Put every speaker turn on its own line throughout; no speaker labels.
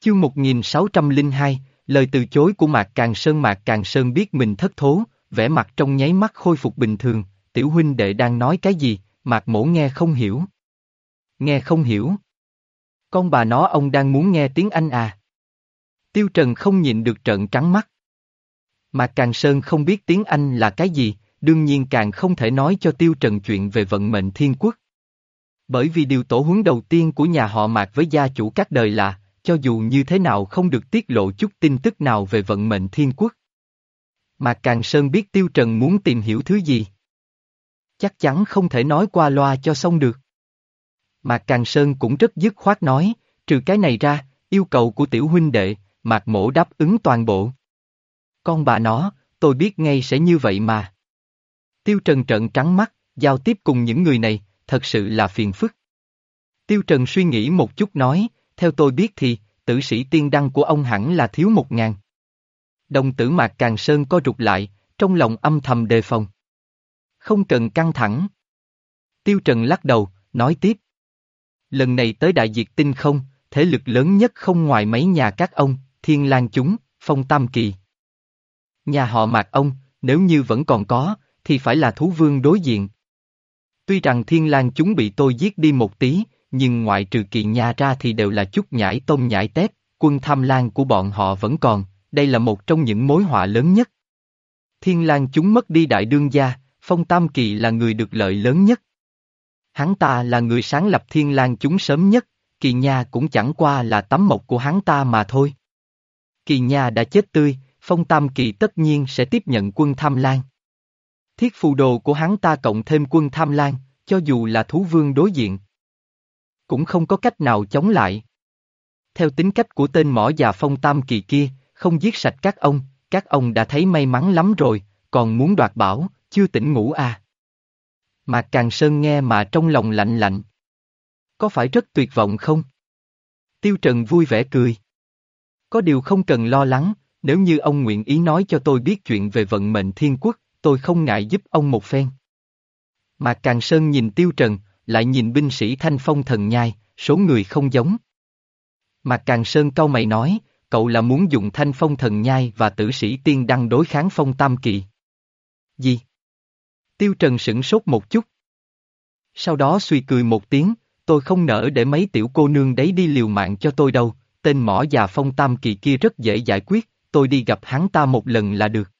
Chương 1602, lời từ chối của Mạc Càng Sơn Mạc Càng Sơn biết mình thất thố, vẻ mặt trong nháy mắt khôi phục bình thường, tiểu huynh đệ đang nói cái gì, Mạc Mổ nghe không hiểu. Nghe không hiểu. Con bà nó ông đang muốn nghe tiếng Anh à. Tiêu Trần không nhịn được trợn trắng mắt. Mạc Càng Sơn không biết tiếng Anh là cái gì, đương nhiên càng không thể nói cho Tiêu Trần chuyện về vận mệnh thiên quốc. Bởi vì điều tổ huấn đầu tiên của nhà họ Mạc với gia chủ các đời là, cho dù như thế nào không được tiết lộ chút tin tức nào về vận mệnh thiên quốc. mà Càng Sơn biết Tiêu Trần muốn tìm hiểu thứ gì. Chắc chắn không thể nói qua loa cho xong được. Mạc Càng Sơn cũng rất dứt khoát nói, trừ cái này ra, yêu cầu của tiểu huynh đệ, Mạc Mổ đáp ứng toàn bộ. Con bà nó, tôi biết ngay sẽ như vậy mà. Tiêu Trần trợn trắng mắt, giao tiếp cùng những người này, thật sự là phiền phức. Tiêu Trần suy nghĩ một chút nói, theo tôi biết thì, tử sĩ tiên đăng của ông hẳn là thiếu một ngàn. Đồng tử mạc càng sơn co rụt lại, trong lòng âm thầm đề phòng. Không cần căng thẳng. Tiêu Trần lắc đầu, nói tiếp. Lần này tới đại diệt tinh không, thế lực lớn nhất không ngoài mấy nhà các ông, thiên lang chúng, phong tam kỳ. Nhà họ mạc ông, nếu như vẫn còn có, thì phải là thú vương đối diện. Tuy rằng thiên lang chúng bị tôi giết đi một tí, nhưng ngoại trừ kỳ nhà ra thì đều là chút nhãi tôm nhãi tép, quân tham lang của bọn họ vẫn còn, đây là một trong những mối họa lớn nhất. Thiên lang chúng mất đi đại đương gia, phong tam kỳ là người được lợi lớn nhất. Hắn ta là người sáng lập thiên lang chúng sớm nhất, kỳ nha cũng chẳng qua là tấm mộc của hắn ta mà thôi. Kỳ nha đã chết tươi, phong tam kỳ tất nhiên sẽ tiếp nhận quân tham lang. Thiết phù đồ của hắn ta cộng thêm quân tham lan, cho dù là thú vương đối diện. Cũng không có cách nào chống lại. Theo tính cách của tên mỏ già phong tam kỳ kia, không giết sạch các ông, các ông đã thấy may mắn lắm rồi, còn muốn đoạt bảo, chưa tỉnh ngủ à. Mạc Càng Sơn nghe mà trong lòng lạnh lạnh. Có phải rất tuyệt vọng không? Tiêu Trần vui vẻ cười. Có điều không cần lo lắng, nếu như ông nguyện ý nói cho tôi biết chuyện về vận mệnh thiên quốc, tôi không ngại giúp ông một phen. Mạc Càng Sơn nhìn Tiêu Trần, lại nhìn binh sĩ thanh phong thần nhai, số người không giống. Mạc Càng Sơn câu mày nói, cậu là muốn dùng thanh phong thần nhai và tử sĩ tiên đăng đối kháng phong tam kỵ. Gì? Tiêu Trần sửng sốt một chút. Sau đó suy cười một tiếng, tôi không nỡ để mấy tiểu cô nương đấy đi liều mạng cho tôi đâu, tên mỏ già phong tam kỳ kia rất dễ giải quyết, tôi đi gặp hắn ta một lần là được.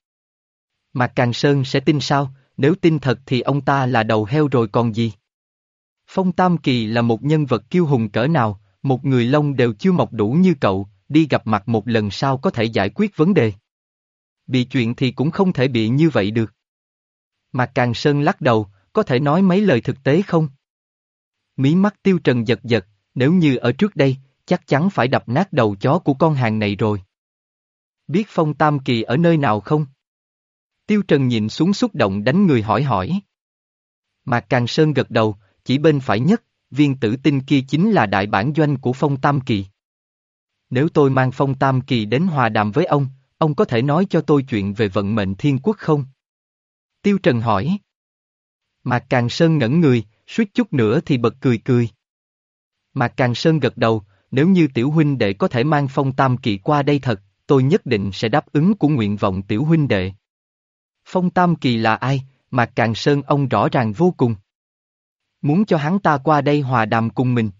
Mạc Càng Sơn sẽ tin sao, nếu tin thật thì ông ta là đầu heo rồi còn gì. Phong Tam Kỳ là một nhân vật kiêu hùng cỡ nào, một người lông đều chưa mọc đủ như cậu, đi gặp mặt một lần sau có thể giải quyết vấn đề. Bị chuyện thì cũng không thể bị như vậy được. Mạc Càng Sơn lắc đầu, có thể nói mấy lời thực tế không? Mí mắt tiêu trần giật giật, nếu như ở trước đây, chắc chắn phải đập nát đầu chó của con hàng này rồi. Biết Phong Tam Kỳ ở nơi nào không? Tiêu Trần nhìn xuống xúc động đánh người hỏi hỏi. Mạc Càng Sơn gật đầu, chỉ bên phải nhất, viên tử tinh kia chính là đại bản doanh của Phong Tam Kỳ. Nếu tôi mang Phong Tam Kỳ đến hòa đàm với ông, ông có thể nói cho tôi chuyện về vận mệnh thiên quốc không? Tiêu Trần hỏi. Mạc Càng Sơn ngẩn người, suýt chút nữa thì bật cười cười. Mạc Càng Sơn gật đầu, nếu như tiểu huynh đệ có thể mang Phong Tam Kỳ qua đây thật, tôi nhất định sẽ đáp ứng của nguyện vọng tiểu huynh đệ. Phong Tam Kỳ là ai, mạc Càng Sơn ông rõ ràng vô cùng. Muốn cho hắn ta qua đây hòa đàm cùng mình.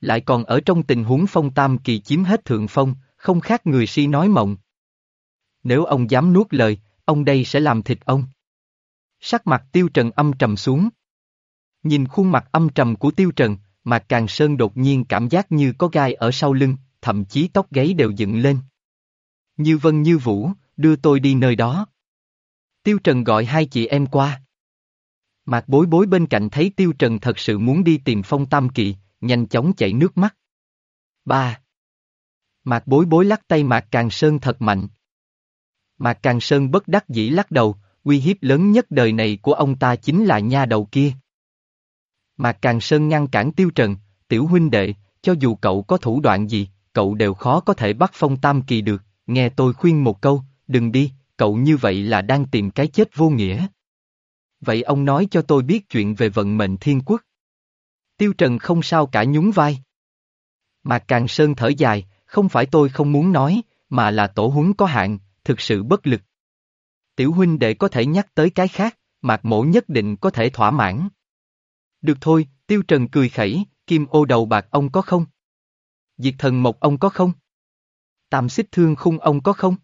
Lại còn ở trong tình huống Phong Tam Kỳ chiếm hết thượng phong, không khác người si nói mộng. Nếu ông dám nuốt lời, ông đây sẽ làm thịt ông. Sắc mặt Tiêu Trần âm trầm xuống. Nhìn khuôn mặt âm trầm của Tiêu Trần, mà Càng Sơn đột nhiên cảm giác như có gai ở sau lưng, thậm chí tóc gáy đều dựng lên. Như vân như vũ, đưa tôi đi nơi đó. Tiêu Trần gọi hai chị em qua. Mạc bối bối bên cạnh thấy Tiêu Trần thật sự muốn đi tìm phong tam kỵ, nhanh chóng chảy nước mắt. Ba. Mạc bối bối lắc tay Mạc Càng Sơn thật mạnh. Mạc Càng Sơn bất đắc dĩ lắc đầu, uy hiếp lớn nhất đời này của ông ta chính là nha đầu kia. Mạc Càng Sơn ngăn cản Tiêu Trần, tiểu huynh đệ, cho dù cậu có thủ đoạn gì, cậu đều khó có thể bắt phong tam kỳ được, nghe tôi khuyên một câu, đừng đi, cậu như vậy là đang tìm cái chết vô nghĩa. Vậy ông nói cho tôi biết chuyện về vận mệnh thiên quốc. Tiêu Trần không sao cả nhún vai. Mà Càng Sơn thở dài, Không phải tôi không muốn nói, mà là tổ huấn có hạn, thực sự bất lực. Tiểu huynh để có thể nhắc tới cái khác, mạc mổ nhất định có thể thỏa mãn. Được thôi, tiêu trần cười khẩy, kim ô đầu bạc ông có không? Diệt thần mộc ông có không? Tam xích thương khung ông có không?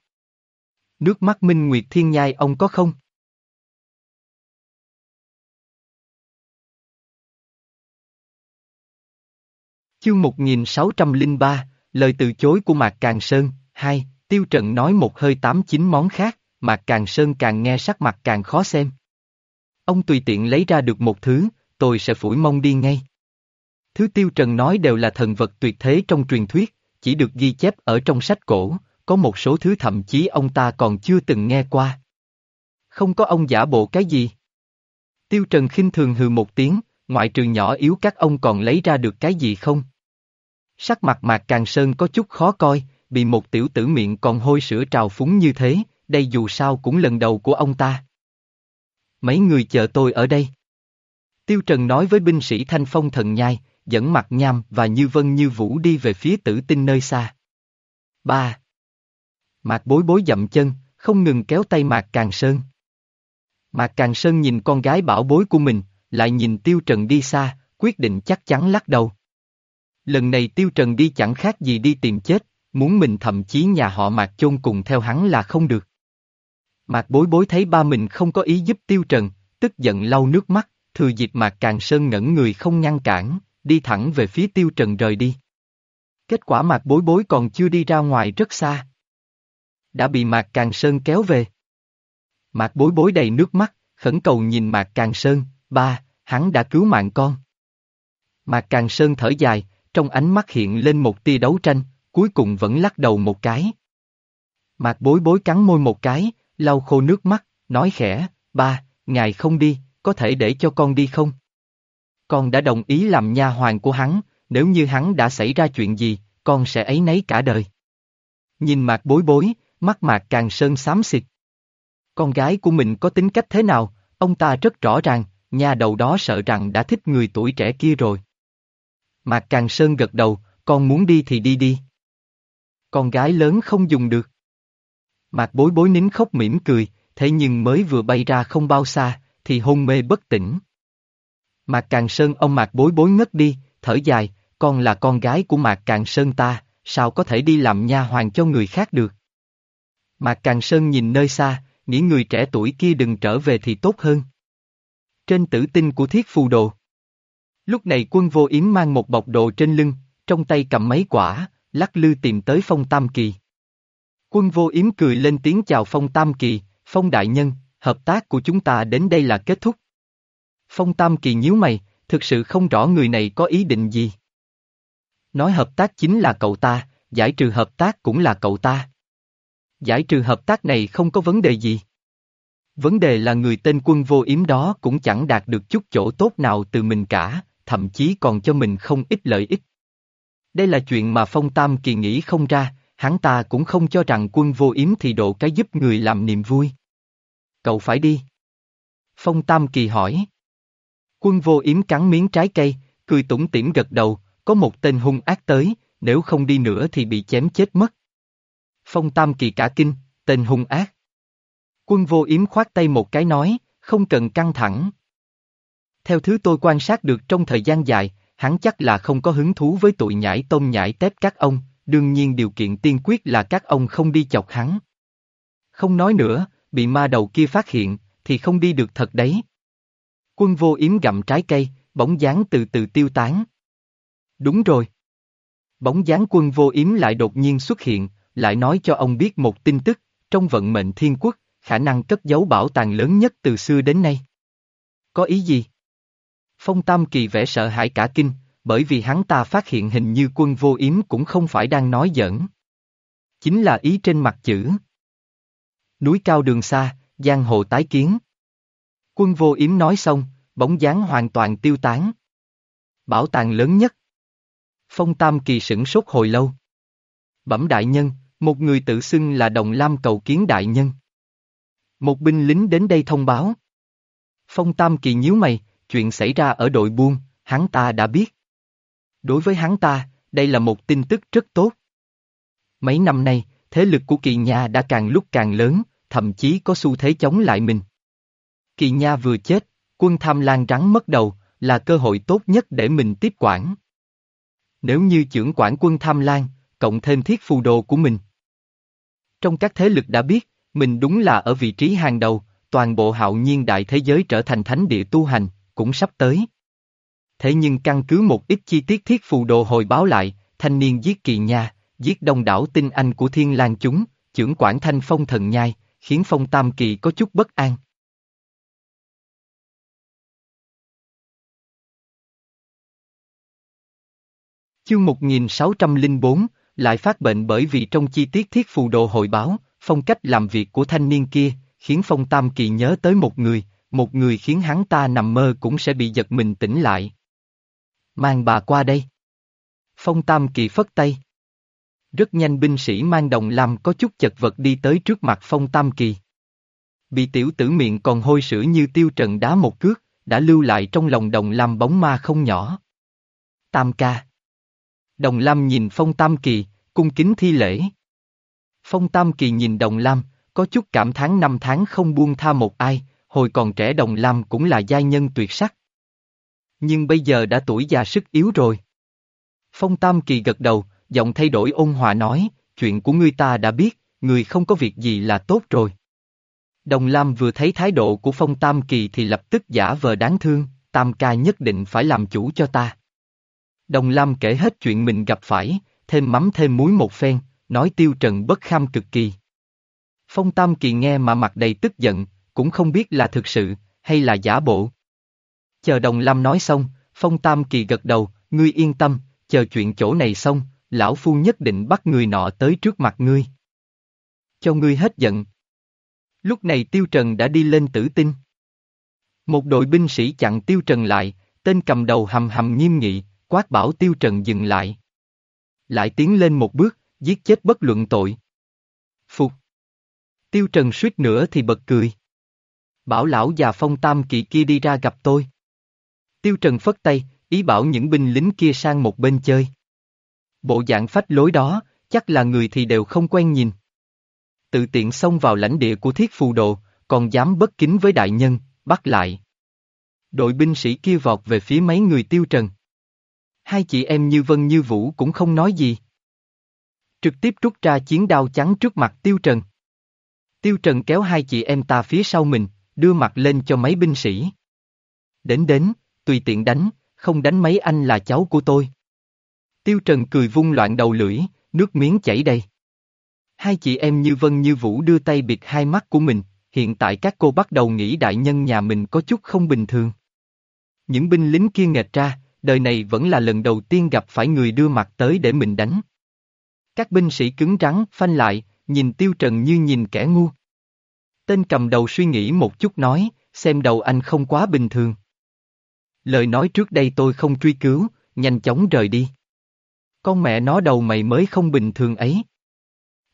Nước mắt minh nguyệt thiên nhai ông có không? Chương 1603, lời từ chối của Mạc Càng Sơn, hai, Tiêu Trần nói một hơi tám chín món khác, Mạc Càng Sơn càng nghe sắc mặt càng khó xem. Ông tùy tiện lấy ra được một thứ, tôi sẽ phủi mông đi ngay. Thứ Tiêu Trần nói đều là thần vật tuyệt thế trong truyền thuyết, chỉ được ghi chép ở trong sách cổ, có một số thứ thậm chí ông ta còn chưa từng nghe qua. Không có ông giả bộ cái gì. Tiêu Trần khinh thường hừ một tiếng, ngoại trừ nhỏ yếu các ông còn lấy ra được cái gì không? Sắc mặt Mạc Càng Sơn có chút khó coi, bị một tiểu tử miệng còn hôi sữa trào phúng như thế, đây dù sao cũng lần đầu của ông ta. Mấy người chờ tôi ở đây. Tiêu Trần nói với binh sĩ Thanh Phong Thần Nhai, dẫn mặt nham và như vân như vũ đi về phía tử tinh nơi xa. Ba. Mạc bối bối dậm chân, không ngừng kéo tay Mạc Càng Sơn. Mạc Càng Sơn nhìn con gái bảo bối của mình, lại nhìn Tiêu Trần đi xa, quyết định chắc chắn lắc đầu. Lần này Tiêu Trần đi chẳng khác gì đi tìm chết, muốn mình thậm chí nhà họ Mạc chôn cùng theo hắn là không được. Mạc bối bối thấy ba mình không có ý giúp Tiêu Trần, tức giận lau nước mắt, thừa dịp Mạc Càng Sơn ngẩn người không ngăn cản, đi thẳng về phía Tiêu Trần rời đi. Kết quả Mạc bối bối còn chưa đi ra ngoài rất xa. Đã bị Mạc Càng Sơn kéo về. Mạc bối bối đầy nước mắt, khẩn cầu nhìn Mạc Càng Sơn, ba, hắn đã cứu mạng con. Mạc Càng Sơn thở dài, trong ánh mắt hiện lên một tia đấu tranh, cuối cùng vẫn lắc đầu một cái. Mạc bối bối cắn môi một cái, lau khô nước mắt, nói khẽ, ba, ngài không đi, có thể để cho con đi không? Con đã đồng ý làm nha hoàng của hắn, nếu như hắn đã xảy ra chuyện gì, con sẽ ấy nấy cả đời. Nhìn mạc bối bối, mắt mạc càng sơn xám xịt. Con gái của mình có tính cách thế nào, ông ta rất rõ ràng, nhà đầu đó sợ rằng đã thích người tuổi trẻ kia rồi. Mạc Càng Sơn gật đầu, con muốn đi thì đi đi. Con gái lớn không dùng được. Mạc bối bối nín khóc mỉm cười, thế nhưng mới vừa bay ra không bao xa, thì hôn mê bất tỉnh. Mạc Càng Sơn ông Mạc bối bối ngất đi, thở dài, con là con gái của Mạc Càng Sơn ta, sao có thể đi làm nha hoàng cho người khác được. Mạc Càng Sơn nhìn nơi xa, nghĩ người trẻ tuổi kia đừng trở về thì tốt hơn. Trên tử tinh của thiết phù đồ. Lúc này quân vô yếm mang một bọc đồ trên lưng, trong tay cầm mấy quả, lắc lư tìm tới phong tam kỳ. Quân vô yếm cười lên tiếng chào phong tam kỳ, phong đại nhân, hợp tác của chúng ta đến đây là kết thúc. Phong tam kỳ nhíu mày, thực sự không rõ người này có ý định gì. Nói hợp tác chính là cậu ta, giải trừ hợp tác cũng là cậu ta. Giải trừ hợp tác này không có vấn đề gì. Vấn đề là người tên quân vô yếm đó cũng chẳng đạt được chút chỗ tốt nào từ mình cả, thậm chí còn cho mình không ít lợi ích. Đây là chuyện mà Phong Tam Kỳ nghĩ không ra, hắn ta cũng không cho rằng quân vô yếm thì độ cái giúp người làm niềm vui. Cậu phải đi. Phong Tam Kỳ hỏi. Quân vô yếm cắn miếng trái cây, cười tủm tỉm gật đầu, có một tên hung ác tới, nếu không đi nữa thì bị chém chết mất. Phong Tam Kỳ cả kinh, tên hung ác. Quân vô yếm khoát tay một cái nói, không cần căng thẳng. Theo thứ tôi quan sát được trong thời gian dài, hắn chắc là không có hứng thú với tụi nhảy tôm nhảy tép các ông, đương nhiên điều kiện tiên quyết là các ông không đi chọc hắn. Không nói nữa, bị ma đầu kia phát hiện, thì không đi được thật đấy. Quân vô yếm gặm trái cây, bóng dáng từ từ tiêu tán. Đúng rồi. Bóng dáng quân vô yếm lại đột nhiên xuất hiện, lại nói cho ông biết một tin tức, trong vận mệnh thiên quốc, khả năng cất giấu bảo tàng lớn nhất từ xưa đến nay. Có ý gì? Phong Tam Kỳ vẻ sợ hãi cả kinh, bởi vì hắn ta phát hiện hình như quân vô yếm cũng không phải đang nói giỡn. Chính là ý trên mặt chữ. Núi cao đường xa, giang hồ tái kiến. Quân vô yếm nói xong, bóng dáng hoàn toàn tiêu tán. Bảo tàng lớn nhất. Phong Tam Kỳ sửng sốt hồi lâu. Bẩm đại nhân, một người tự xưng là Đồng Lam cầu kiến đại nhân. Một binh lính đến đây thông báo. Phong Tam Kỳ nhíu mày, chuyện xảy ra ở đội buôn, hắn ta đã biết. Đối với hắn ta, đây là một tin tức rất tốt. Mấy năm nay, thế lực của kỳ nha đã càng lúc càng lớn, thậm chí có xu thế chống lại mình. Kỳ nha vừa chết, quân tham lan rắn mất đầu, là cơ hội tốt nhất để mình tiếp quản. Nếu như trưởng quản quân tham lan, cộng thêm thiết phù đồ của mình. Trong các thế lực đã biết, mình đúng là ở vị trí hàng đầu, toàn bộ hạo nhiên đại thế giới trở thành thánh địa tu hành, cũng sắp tới. Thế nhưng căn cứ một ít chi tiết thiết phù đồ hồi báo lại, thanh niên giết kỳ nha, giết đông đảo tinh anh của thiên lang chúng, trưởng quản thanh phong thần nhai, khiến phong tam kỳ có chút bất an. Chương 1604, lại phát bệnh bởi vì trong chi tiết thiết phù đồ hội báo, phong cách làm việc của thanh niên kia, khiến phong tam kỳ nhớ tới một người, một người khiến hắn ta nằm mơ cũng sẽ bị giật mình tỉnh lại. Mang bà qua đây. Phong tam kỳ phất tay. Rất nhanh binh sĩ mang đồng lam có chút chật vật đi tới trước mặt phong tam kỳ. Bị tiểu tử miệng còn hôi sữa như tiêu trần đá một cước, đã lưu lại trong lòng đồng lam bóng ma không nhỏ. Tam ca. Đồng lam nhìn phong tam kỳ, cung kính thi lễ. Phong tam kỳ nhìn đồng lam, có chút cảm thán năm tháng không buông tha một ai, hồi còn trẻ đồng lam cũng là giai nhân tuyệt sắc. Nhưng bây giờ đã tuổi già sức yếu rồi. Phong tam kỳ gật đầu, giọng thay đổi ôn hòa nói, chuyện của ngươi ta đã biết, người không có việc gì là tốt rồi. Đồng Lam vừa thấy thái độ của Phong Tam Kỳ thì lập tức giả vờ đáng thương, Tam ca nhất định phải làm chủ cho ta. Đồng Lam kể hết chuyện mình gặp phải, thêm mắm thêm muối một phen, nói tiêu trần bất kham cực kỳ. Phong Tam Kỳ nghe mà mặt đầy tức giận, cũng không biết là thực sự, hay là giả bộ. Chờ Đồng Lam nói xong, Phong Tam Kỳ gật đầu, ngươi yên tâm, chờ chuyện chỗ này xong, lão phu nhất định bắt người nọ tới trước mặt ngươi. Cho ngươi hết giận. Lúc này Tiêu Trần đã đi lên tử tinh. Một đội binh sĩ chặn Tiêu Trần lại, tên cầm đầu hầm hầm nghiêm nghị, quát bảo Tiêu Trần dừng lại. Lại tiến lên một bước, giết chết bất luận tội. Phục. Tiêu Trần suýt nữa thì bật cười. Bảo lão già phong tam kỵ kia đi ra gặp tôi. Tiêu Trần phất tay, ý bảo những binh lính kia sang một bên chơi. Bộ dạng phách lối đó, chắc là người thì đều không quen nhìn. Tự tiện xông vào lãnh địa của thiết phù đồ, còn dám bất kính với đại nhân, bắt lại. Đội binh sĩ kia vọt về phía mấy người tiêu trần. Hai chị em như Vân như Vũ cũng không nói gì. Trực tiếp rút ra chiến đao trắng trước mặt tiêu trần. Tiêu trần kéo hai chị em ta phía sau mình, đưa mặt lên cho mấy binh sĩ. Đến đến, tùy tiện đánh, không đánh mấy anh là cháu của tôi. Tiêu Trần cười vung loạn đầu lưỡi, nước miếng chảy đầy. Hai chị em như Vân như Vũ đưa tay bịt hai mắt của mình, hiện tại các cô bắt đầu nghĩ đại nhân nhà mình có chút không bình thường. Những binh lính kia nghệt ra, đời này vẫn là lần đầu tiên gặp phải người đưa mặt tới để mình đánh. Các binh sĩ cứng rắn, phanh lại, nhìn Tiêu Trần như nhìn kẻ ngu. Tên cầm đầu suy nghĩ một chút nói, xem đầu anh không quá bình thường. Lời nói trước đây tôi không truy cứu, nhanh chóng rời đi. Con mẹ nó đầu mày mới không bình thường ấy.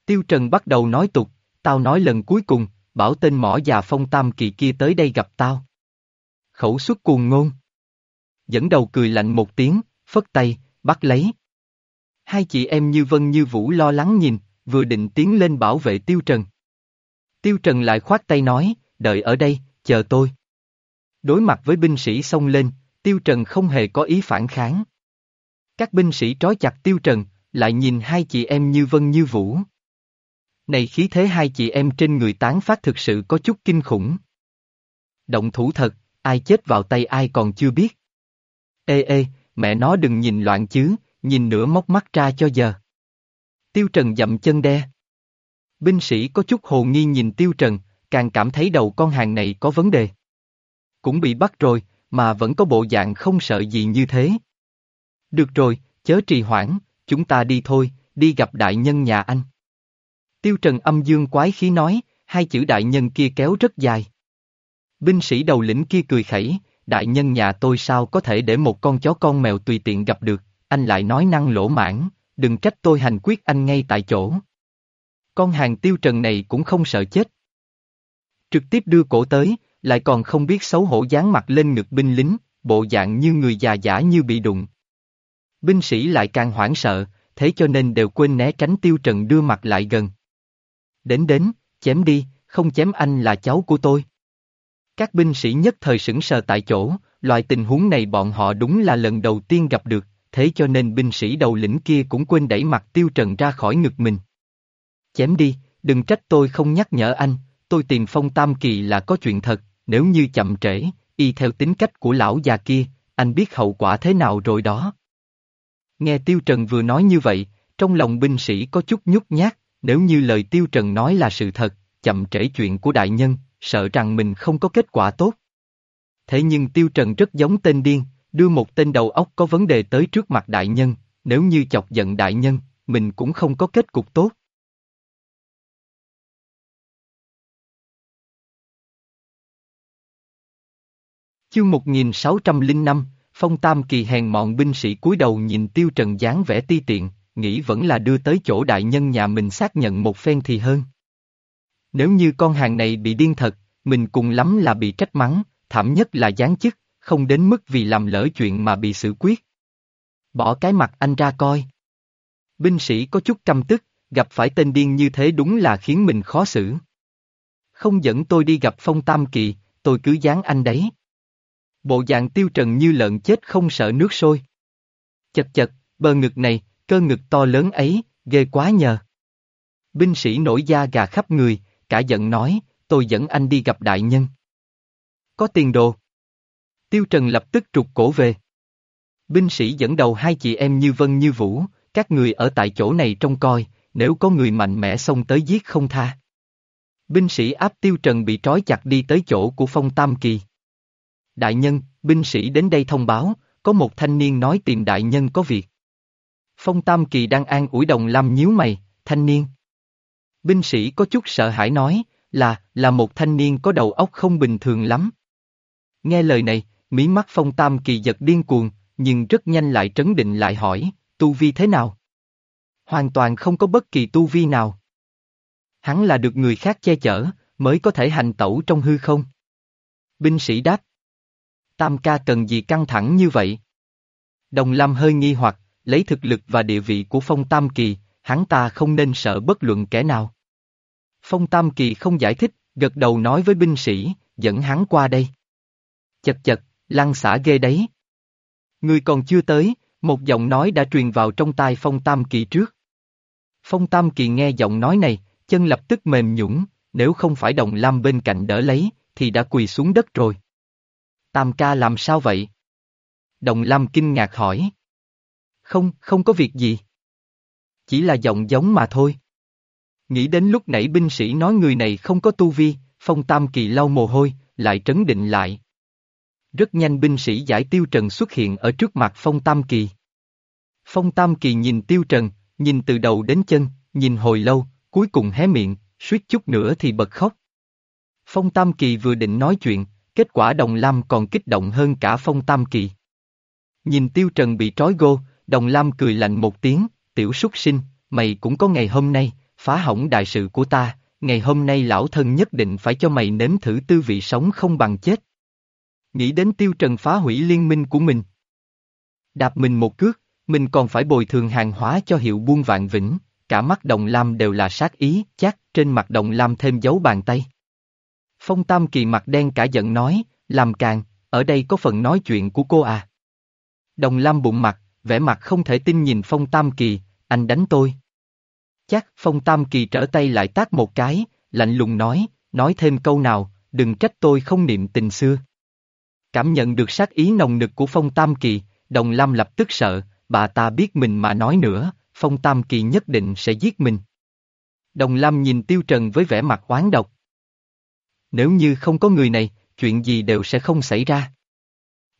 Tiêu Trần bắt đầu nói tục, tao nói lần cuối cùng, bảo tên mỏ già phong tam kỳ kia tới đây gặp tao. Khẩu xuất cuồng ngôn. Dẫn đầu cười lạnh một tiếng, phất tay, bắt lấy. Hai chị em như Vân như Vũ lo lắng nhìn, vừa định tiến lên bảo vệ Tiêu Trần. Tiêu Trần lại khoát tay nói, đợi ở đây, chờ tôi. Đối mặt với binh sĩ xông lên, Tiêu Trần không hề có ý phản kháng. Các binh sĩ trói chặt Tiêu Trần, lại nhìn hai chị em như Vân như Vũ. Này khí thế hai chị em trên người tán phát thực sự có chút kinh khủng. Động thủ thật, ai chết vào tay ai còn chưa biết. Ê ê, mẹ nó đừng nhìn loạn chứ, nhìn nửa móc mắt ra cho giờ. Tiêu Trần dậm chân đe. Binh sĩ có chút hồ nghi nhìn Tiêu Trần, càng cảm thấy đầu con hàng này có vấn đề. Cũng bị bắt rồi, mà vẫn có bộ dạng không sợ gì như thế. Được rồi, chớ trì hoãn, chúng ta đi thôi, đi gặp đại nhân nhà anh. Tiêu Trần âm dương quái khí nói, hai chữ đại nhân kia kéo rất dài. Binh sĩ đầu lĩnh kia cười khẩy, đại nhân nhà tôi sao có thể để một con chó con mèo tùy tiện gặp được, anh lại nói năng lỗ mãn, đừng trách tôi hành quyết anh ngay tại chỗ. Con hàng tiêu trần này cũng không sợ chết. Trực tiếp đưa cổ tới, lại còn không biết xấu hổ dán mặt lên ngực binh lính, bộ dạng như người già giả như bị đụng. Binh sĩ lại càng hoảng sợ, thế cho nên đều quên né tránh Tiêu Trần đưa mặt lại gần. Đến đến, chém đi, không chém anh là cháu của tôi. Các binh sĩ nhất thời sững sờ tại chỗ, loại tình huống này bọn họ đúng là lần đầu tiên gặp được, thế cho nên binh sĩ đầu lĩnh kia cũng quên đẩy mặt Tiêu Trần ra khỏi ngực mình. Chém đi, đừng trách tôi không nhắc nhở anh, tôi tìm phong tam kỳ là có chuyện thật, nếu như chậm trễ, y theo tính cách của lão già kia, anh biết hậu quả thế nào rồi đó. Nghe Tiêu Trần vừa nói như vậy, trong lòng binh sĩ có chút nhút nhát, nếu như lời Tiêu Trần nói là sự thật, chậm trễ chuyện của đại nhân, sợ rằng mình không có kết quả tốt. Thế nhưng Tiêu Trần rất giống tên điên, đưa một tên đầu óc có vấn đề tới trước mặt đại nhân, nếu như chọc giận đại nhân, mình cũng không có kết cục tốt. Chương 1605, Phong Tam Kỳ hèn mọn binh sĩ cúi đầu nhìn Tiêu Trần dáng vẻ ti tiện, nghĩ vẫn là đưa tới chỗ đại nhân nhà mình xác nhận một phen thì hơn. Nếu như con hàng này bị điên thật, mình cùng lắm là bị trách mắng, thảm nhất là giáng chức, không đến mức vì làm lỡ chuyện mà bị xử quyết. Bỏ cái mặt anh ra coi. Binh sĩ có chút căm tức, gặp phải tên điên như thế đúng là khiến mình khó xử. Không dẫn tôi đi gặp phong tam kỳ, tôi cứ dán anh đấy. Bộ dạng tiêu trần như lợn chết không sợ nước sôi. Chật chật, bờ ngực này, cơ ngực to lớn ấy, ghê quá nhờ. Binh sĩ nổi da gà khắp người, cả giận nói, tôi dẫn anh đi gặp đại nhân. Có tiền đồ. Tiêu Trần lập tức trục cổ về. Binh sĩ dẫn đầu hai chị em như Vân như Vũ, các người ở tại chỗ này trông coi, nếu có người mạnh mẽ xông tới giết không tha. Binh sĩ áp Tiêu Trần bị trói chặt đi tới chỗ của Phong Tam Kỳ. Đại nhân, binh sĩ đến đây thông báo, có một thanh niên nói tìm đại nhân có việc. Phong Tam Kỳ đang an ủi đồng lâm nhíu mày, thanh niên. Binh sĩ có chút sợ hãi nói, là, là một thanh niên có đầu óc không bình thường lắm. Nghe lời này, mí mắt Phong Tam Kỳ giật điên cuồng, nhưng rất nhanh lại trấn định lại hỏi, tu vi thế nào? Hoàn toàn không có bất kỳ tu vi nào. Hắn là được người khác che chở, mới có thể hành tẩu trong hư không. Binh sĩ đáp, Tam ca cần gì căng thẳng như vậy? Đồng Lam hơi nghi hoặc, lấy thực lực và địa vị của Phong Tam Kỳ, hắn ta không nên sợ bất luận kẻ nào. Phong Tam Kỳ không giải thích, gật đầu nói với binh sĩ, dẫn hắn qua đây. Chật chật, lăng xả ghê đấy. Người còn chưa tới, một giọng nói đã truyền vào trong tai Phong Tam Kỳ trước. Phong Tam Kỳ nghe giọng nói này, chân lập tức mềm nhũng, nếu không phải đồng lam bên cạnh đỡ lấy, thì đã quỳ xuống đất rồi. Tam ca làm sao vậy? Đồng Lam kinh ngạc hỏi. Không, không có việc gì. Chỉ là giọng giống mà thôi. Nghĩ đến lúc nãy binh sĩ nói người này không có tu vi, phong tam kỳ lau mồ hôi, lại trấn định lại. Rất nhanh binh sĩ giải tiêu trần xuất hiện ở trước mặt phong tam kỳ. Phong tam kỳ nhìn tiêu trần, nhìn từ đầu đến chân, nhìn hồi lâu, cuối cùng hé miệng, suýt chút nữa thì bật khóc. Phong tam kỳ vừa định nói chuyện, Kết quả Đồng Lam còn kích động hơn cả Phong Tam Kỳ. Nhìn Tiêu Trần bị trói gô, Đồng Lam cười lạnh một tiếng, tiểu súc sinh, mày cũng có ngày hôm nay, phá hỏng đại sự của ta, ngày hôm nay lão thân nhất định phải cho mày nếm thử tư vị sống không bằng chết. Nghĩ đến Tiêu Trần phá hủy liên minh của mình. Đạp mình một cước, mình còn phải bồi thường hàng hóa cho hiệu buôn vạn vĩnh, cả mắt Đồng Lam đều là sát ý, chắc trên mặt Đồng Lam thêm dấu bàn tay. Phong Tam Kỳ mặt đen cả giận nói, làm càng, ở đây có phần nói chuyện của cô à. Đồng Lam bụng mặt, vẻ mặt không thể tin nhìn Phong Tam Kỳ, anh đánh tôi. Chắc Phong Tam Kỳ trở tay lại tác một cái, lạnh lùng nói, nói thêm câu nào, đừng trách tôi không niệm tình xưa. Cảm nhận được sát ý nồng nực của Phong Tam Kỳ, Đồng Lam lập tức sợ, bà ta biết mình mà nói nữa, Phong Tam Kỳ nhất định sẽ giết mình. Đồng Lam nhìn Tiêu Trần với vẻ mặt oán độc, nếu như không có người này, chuyện gì đều sẽ không xảy ra.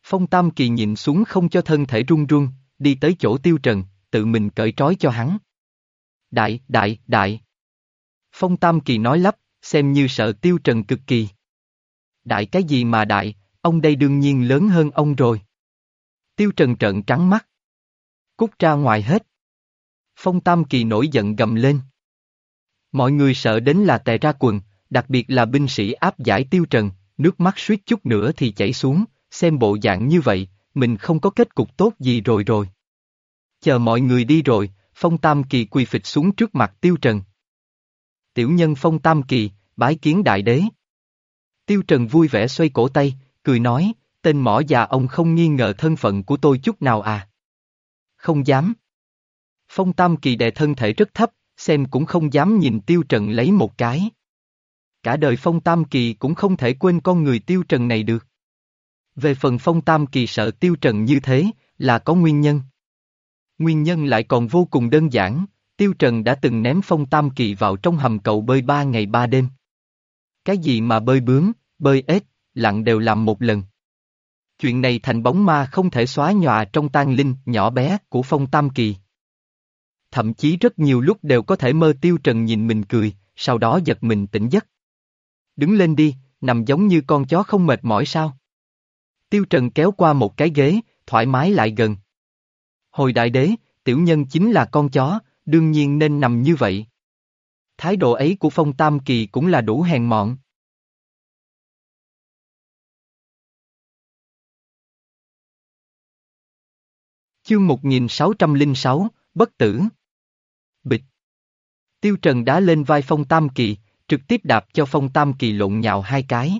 Phong Tam Kỳ nhìn xuống không cho thân thể run run, đi tới chỗ Tiêu Trần, tự mình cởi trói cho hắn. Đại, đại, đại. Phong Tam Kỳ nói lắp, xem như sợ Tiêu Trần cực kỳ. Đại cái gì mà đại, ông đây đương nhiên lớn hơn ông rồi. Tiêu Trần trợn trắng mắt. Cút ra ngoài hết. Phong Tam Kỳ nổi giận gầm lên. Mọi người sợ đến là tè ra quần, đặc biệt là binh sĩ áp giải tiêu trần, nước mắt suýt chút nữa thì chảy xuống, xem bộ dạng như vậy, mình không có kết cục tốt gì rồi rồi. Chờ mọi người đi rồi, Phong Tam Kỳ quỳ phịch xuống trước mặt Tiêu Trần. Tiểu nhân Phong Tam Kỳ, bái kiến đại đế. Tiêu Trần vui vẻ xoay cổ tay, cười nói, tên mỏ già ông không nghi ngờ thân phận của tôi chút nào à. Không dám. Phong Tam Kỳ đè thân thể rất thấp, xem cũng không dám nhìn Tiêu Trần lấy một cái. Cả đời Phong Tam Kỳ cũng không thể quên con người Tiêu Trần này được. Về phần Phong Tam Kỳ sợ Tiêu Trần như thế, là có nguyên nhân. Nguyên nhân lại còn vô cùng đơn giản, Tiêu Trần đã từng ném Phong Tam Kỳ vào trong hầm cầu bơi ba ngày ba đêm. Cái gì mà bơi bướm, bơi ếch, lặng đều làm một lần. Chuyện này thành bóng ma không thể xóa nhòa trong tan linh nhỏ bé của Phong Tam Kỳ. Thậm chí rất nhiều lúc đều có thể mơ Tiêu Trần nhìn mình cười, sau đó giật mình tỉnh giấc. Đứng lên đi, nằm giống như con chó không mệt mỏi sao? Tiêu Trần kéo qua một cái ghế, thoải mái lại gần. Hồi đại đế, tiểu nhân chính là con chó, đương nhiên nên nằm như vậy. Thái độ ấy của Phong Tam Kỳ cũng là đủ hèn mọn. Chương 1606, Bất tử Bịch Tiêu Trần đá lên vai Phong Tam Kỳ, trực tiếp đạp cho Phong Tam Kỳ lộn nhào hai cái.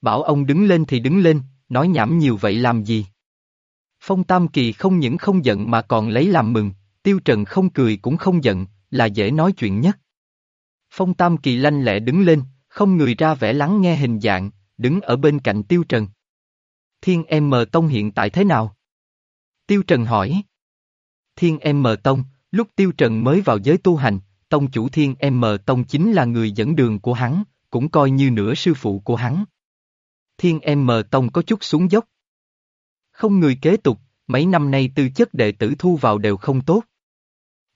Bảo ông đứng lên thì đứng lên, nói nhảm nhiều vậy làm gì? Phong Tam Kỳ không những không giận mà còn lấy làm mừng, Tiêu Trần không cười cũng không giận, là dễ nói chuyện nhất. Phong Tam Kỳ lanh lẹ đứng lên, không người ra vẻ lắng nghe hình dạng, đứng ở bên cạnh Tiêu Trần. Thiên M Tông hiện tại thế nào? Tiêu Trần hỏi. Thiên M Tông, lúc Tiêu Trần mới vào giới tu hành, Tông chủ Thiên M Tông chính là người dẫn đường của hắn, cũng coi như nửa sư phụ của hắn. Thiên M Tông có chút xuống dốc. Không người kế tục, mấy năm nay tư chất đệ tử thu vào đều không tốt.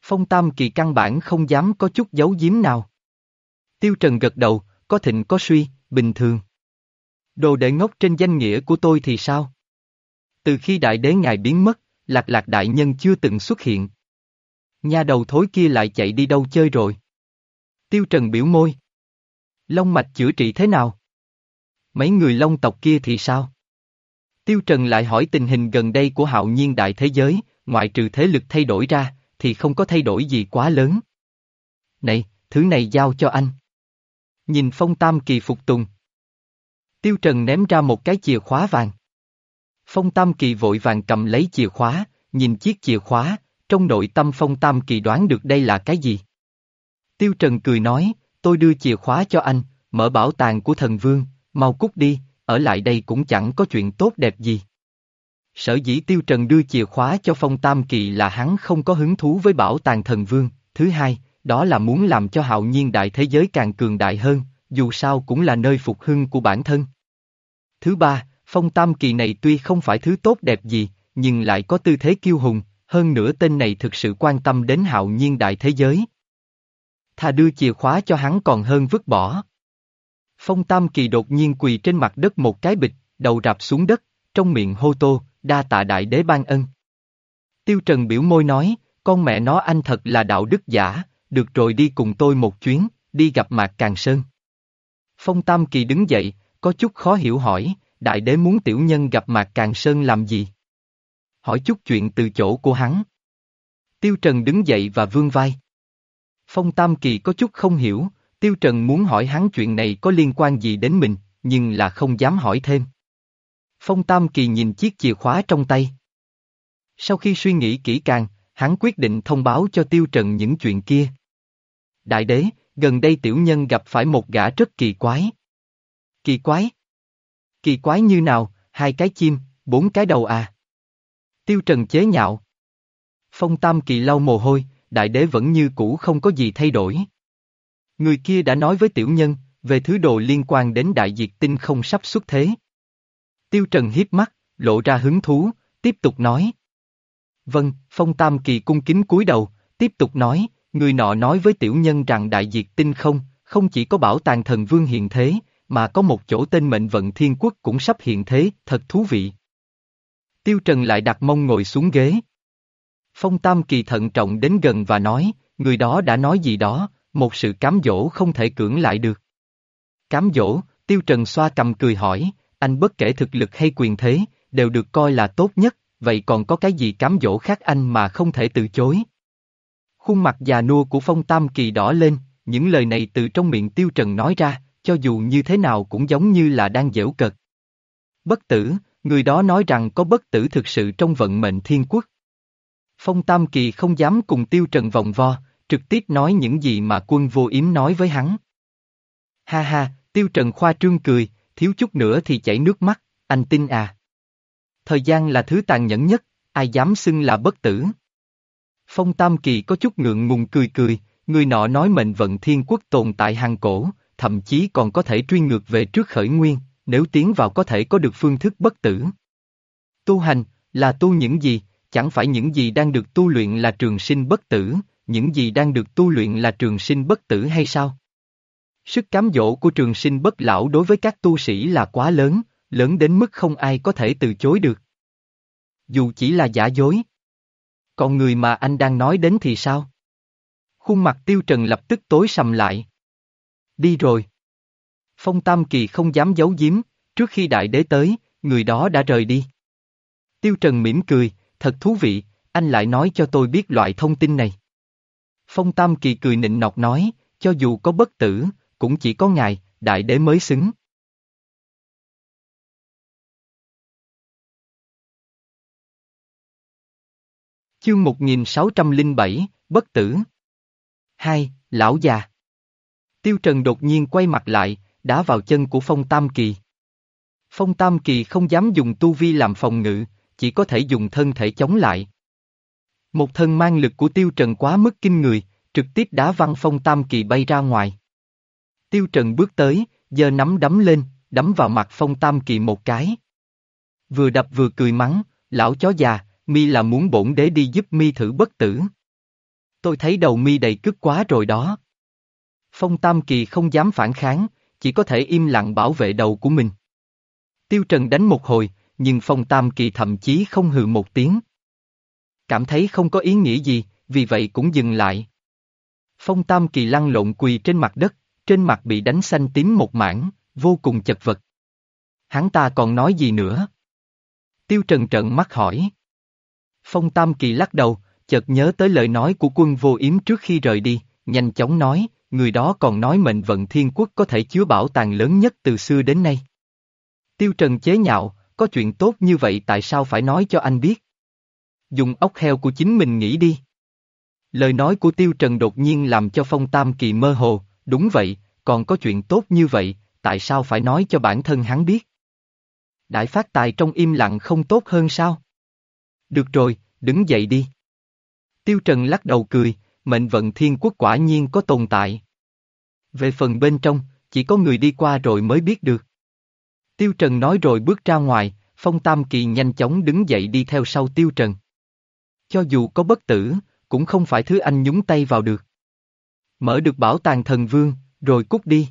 Phong Tam Kỳ căn bản không dám có chút giấu giếm nào. Tiêu Trần gật đầu, có thịnh có suy, bình thường. Đồ đệ ngốc trên danh nghĩa của tôi thì sao? Từ khi đại đế ngài biến mất, lạc lạc đại nhân chưa từng xuất hiện. Nhà đầu thối kia lại chạy đi đâu chơi rồi? Tiêu Trần biểu môi. Long mạch chữa trị thế nào? Mấy người long tộc kia thì sao? Tiêu Trần lại hỏi tình hình gần đây của hạo nhiên đại thế giới, ngoại trừ thế lực thay đổi ra, thì không có thay đổi gì quá lớn. Này, thứ này giao cho anh. Nhìn phong tam kỳ phục tùng. Tiêu Trần ném ra một cái chìa khóa vàng. Phong tam kỳ vội vàng cầm lấy chìa khóa, nhìn chiếc chìa khóa, trong nội tâm phong tam kỳ đoán được đây là cái gì. Tiêu Trần cười nói, tôi đưa chìa khóa cho anh, mở bảo tàng của thần vương, mau cút đi, ở lại đây cũng chẳng có chuyện tốt đẹp gì. Sở dĩ Tiêu Trần đưa chìa khóa cho Phong Tam Kỳ là hắn không có hứng thú với bảo tàng thần vương, thứ hai, đó là muốn làm cho hạo nhiên đại thế giới càng cường đại hơn, dù sao cũng là nơi phục hưng của bản thân. Thứ ba, Phong Tam Kỳ này tuy không phải thứ tốt đẹp gì, nhưng lại có tư thế kiêu hùng, hơn nữa tên này thực sự quan tâm đến hạo nhiên đại thế giới. Thà đưa chìa khóa cho hắn còn hơn vứt bỏ. Phong Tam Kỳ đột nhiên quỳ trên mặt đất một cái bịch, đầu rạp xuống đất, trong miệng hô tô, đa tạ đại đế ban ân. Tiêu Trần biểu môi nói, con mẹ nó anh thật là đạo đức giả, được rồi đi cùng tôi một chuyến, đi gặp Mạc Càng Sơn. Phong Tam Kỳ đứng dậy, có chút khó hiểu hỏi, đại đế muốn tiểu nhân gặp Mạc Càng Sơn làm gì? Hỏi chút chuyện từ chỗ của hắn. Tiêu Trần đứng dậy và vương vai. Phong Tam Kỳ có chút không hiểu, Tiêu Trần muốn hỏi hắn chuyện này có liên quan gì đến mình, nhưng là không dám hỏi thêm. Phong Tam Kỳ nhìn chiếc chìa khóa trong tay. Sau khi suy nghĩ kỹ càng, hắn quyết định thông báo cho Tiêu Trần những chuyện kia. Đại đế, gần đây tiểu nhân gặp phải một gã rất kỳ quái. Kỳ quái? Kỳ quái như nào, hai cái chim, bốn cái đầu à? Tiêu Trần chế nhạo. Phong Tam Kỳ lau mồ hôi, đại đế vẫn như cũ không có gì thay đổi. Người kia đã nói với tiểu nhân, về thứ đồ liên quan đến đại diệt tinh không sắp xuất thế. Tiêu Trần hiếp mắt, lộ ra hứng thú, tiếp tục nói. Vâng, Phong Tam Kỳ cung kính cúi đầu, tiếp tục nói, người nọ nói với tiểu nhân rằng đại diệt tinh không, không chỉ có bảo tàng thần vương hiện thế, mà có một chỗ tên mệnh vận thiên quốc cũng sắp hiện thế, thật thú vị. Tiêu Trần lại đặt mông ngồi xuống ghế. Phong Tam Kỳ thận trọng đến gần và nói, người đó đã nói gì đó, một sự cám dỗ không thể cưỡng lại được. Cám dỗ, Tiêu Trần xoa cầm cười hỏi, anh bất kể thực lực hay quyền thế, đều được coi là tốt nhất, vậy còn có cái gì cám dỗ khác anh mà không thể từ chối? Khuôn mặt già nua của Phong Tam Kỳ đỏ lên, những lời này từ trong miệng Tiêu Trần nói ra, cho dù như thế nào cũng giống như là đang dễu cợt. Bất tử, người đó nói rằng có bất tử thực sự trong vận mệnh thiên quốc. Phong Tam Kỳ không dám cùng Tiêu Trần vòng vo, trực tiếp nói những gì mà quân vô yếm nói với hắn. Ha ha, Tiêu Trần khoa trương cười, thiếu chút nữa thì chảy nước mắt, anh tin à. Thời gian là thứ tàn nhẫn nhất, ai dám xưng là bất tử. Phong Tam Kỳ có chút ngượng ngùng cười cười, người nọ nói mệnh vận thiên quốc tồn tại hàng cổ, thậm chí còn có thể truy ngược về trước khởi nguyên, nếu tiến vào có thể có được phương thức bất tử. Tu hành, là tu những gì, chẳng phải những gì đang được tu luyện là trường sinh bất tử, những gì đang được tu luyện là trường sinh bất tử hay sao? Sức cám dỗ của trường sinh bất lão đối với các tu sĩ là quá lớn, lớn đến mức không ai có thể từ chối được. Dù chỉ là giả dối. Còn người mà anh đang nói đến thì sao? Khuôn mặt tiêu trần lập tức tối sầm lại. Đi rồi. Phong Tam Kỳ không dám giấu giếm, trước khi đại đế tới, người đó đã rời đi. Tiêu Trần mỉm cười, thật thú vị, anh lại nói cho tôi biết loại thông tin này. Phong Tam Kỳ cười nịnh nọt nói, cho dù có bất tử, cũng chỉ có ngài, đại đế mới xứng. Chương 1607, Bất tử Hai, Lão già Tiêu Trần đột nhiên quay mặt lại, đá vào chân của Phong Tam Kỳ. Phong Tam Kỳ không dám dùng tu vi làm phòng ngự, chỉ có thể dùng thân thể chống lại. Một thân mang lực của Tiêu Trần quá mức kinh người, trực tiếp đá văng Phong Tam Kỳ bay ra ngoài. Tiêu Trần bước tới, giờ nắm đấm lên, đấm vào mặt Phong Tam Kỳ một cái. Vừa đập vừa cười mắng, lão chó già, mi là muốn bổn đế đi giúp mi thử bất tử. Tôi thấy đầu mi đầy cứt quá rồi đó. Phong Tam Kỳ không dám phản kháng, chỉ có thể im lặng bảo vệ đầu của mình. Tiêu Trần đánh một hồi, nhưng Phong Tam Kỳ thậm chí không hừ một tiếng. Cảm thấy không có ý nghĩa gì, vì vậy cũng dừng lại. Phong Tam Kỳ lăn lộn quỳ trên mặt đất, trên mặt bị đánh xanh tím một mảng, vô cùng chật vật. Hắn ta còn nói gì nữa? Tiêu Trần trợn mắt hỏi. Phong Tam Kỳ lắc đầu, chợt nhớ tới lời nói của quân vô yếm trước khi rời đi, nhanh chóng nói, người đó còn nói mệnh vận thiên quốc có thể chứa bảo tàng lớn nhất từ xưa đến nay. Tiêu Trần chế nhạo, có chuyện tốt như vậy tại sao phải nói cho anh biết? Dùng ốc heo của chính mình nghĩ đi. Lời nói của Tiêu Trần đột nhiên làm cho Phong Tam Kỳ mơ hồ, đúng vậy, còn có chuyện tốt như vậy, tại sao phải nói cho bản thân hắn biết? Đại phát tài trong im lặng không tốt hơn sao? Được rồi, đứng dậy đi. Tiêu Trần lắc đầu cười, mệnh vận thiên quốc quả nhiên có tồn tại. Về phần bên trong, chỉ có người đi qua rồi mới biết được. Tiêu Trần nói rồi bước ra ngoài, Phong Tam Kỳ nhanh chóng đứng dậy đi theo sau Tiêu Trần. Cho dù có bất tử, cũng không phải thứ anh nhúng tay vào được. Mở được bảo tàng thần vương, rồi cút đi.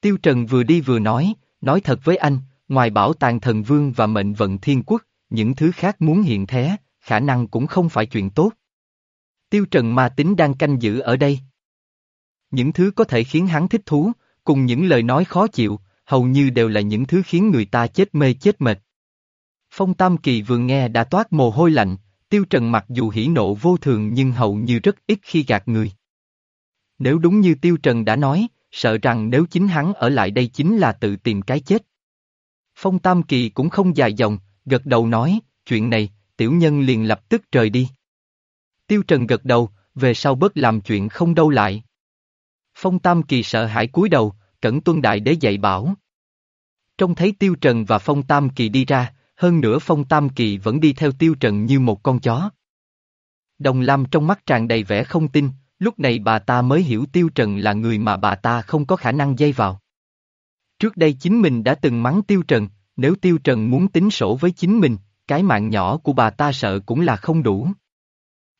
Tiêu Trần vừa đi vừa nói, nói thật với anh, ngoài bảo tàng thần vương và mệnh vận thiên quốc, những thứ khác muốn hiện thế, khả năng cũng không phải chuyện tốt. Tiêu Trần ma tính đang canh giữ ở đây. Những thứ có thể khiến hắn thích thú, cùng những lời nói khó chịu, hầu như đều là những thứ khiến người ta chết mê chết mệt. Phong Tam Kỳ vừa nghe đã toát mồ hôi lạnh, Tiêu Trần mặc dù hỉ nộ vô thường nhưng hầu như rất ít khi gạt người. Nếu đúng như Tiêu Trần đã nói, sợ rằng nếu chính hắn ở lại đây chính là tự tìm cái chết. Phong Tam Kỳ cũng không dài dòng, gật đầu nói, chuyện này, tiểu nhân liền lập tức rời đi. Tiêu Trần gật đầu, về sau bớt làm chuyện không đâu lại. Phong Tam Kỳ sợ hãi cúi đầu, cẩn tuân đại đế dạy bảo. Trông thấy Tiêu Trần và Phong Tam Kỳ đi ra, hơn nữa Phong Tam Kỳ vẫn đi theo Tiêu Trần như một con chó. Đồng Lam trong mắt tràn đầy vẻ không tin, lúc này bà ta mới hiểu Tiêu Trần là người mà bà ta không có khả năng dây vào. Trước đây chính mình đã từng mắng Tiêu Trần, nếu Tiêu Trần muốn tính sổ với chính mình, cái mạng nhỏ của bà ta sợ cũng là không đủ.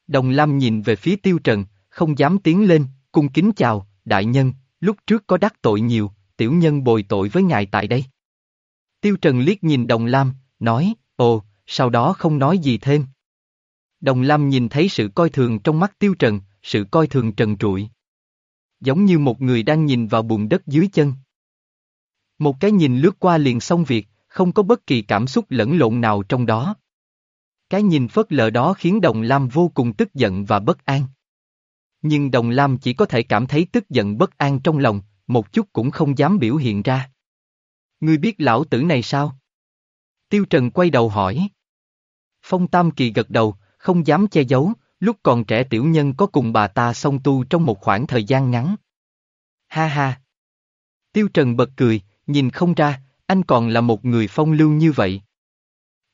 Đồng Lam nhìn về phía Tiêu Trần, không dám tiến lên, cung kính chào, đại nhân, lúc trước có đắc tội nhiều, tiểu nhân bồi tội với ngài tại đây. Tiêu Trần liếc nhìn Đồng Lam, nói, ồ, sau đó không nói gì thêm. Đồng Lam nhìn thấy sự coi thường trong mắt Tiêu Trần, sự coi thường trần trụi. Giống như một người đang nhìn vào bùn đất dưới chân. Một cái nhìn lướt qua liền xong việc, không có bất kỳ cảm xúc lẫn lộn nào trong đó. Cái nhìn phớt lờ đó khiến Đồng Lam vô cùng tức giận và bất an. Nhưng Đồng Lam chỉ có thể cảm thấy tức giận bất an trong lòng, một chút cũng không dám biểu hiện ra. Ngươi biết lão tử này sao? Tiêu Trần quay đầu hỏi. Phong Tam Kỳ gật đầu, không dám che giấu, lúc còn trẻ tiểu nhân có cùng bà ta song tu trong một khoảng thời gian ngắn. Ha ha! Tiêu Trần bật cười, nhìn không ra, anh còn là một người phong lưu như vậy.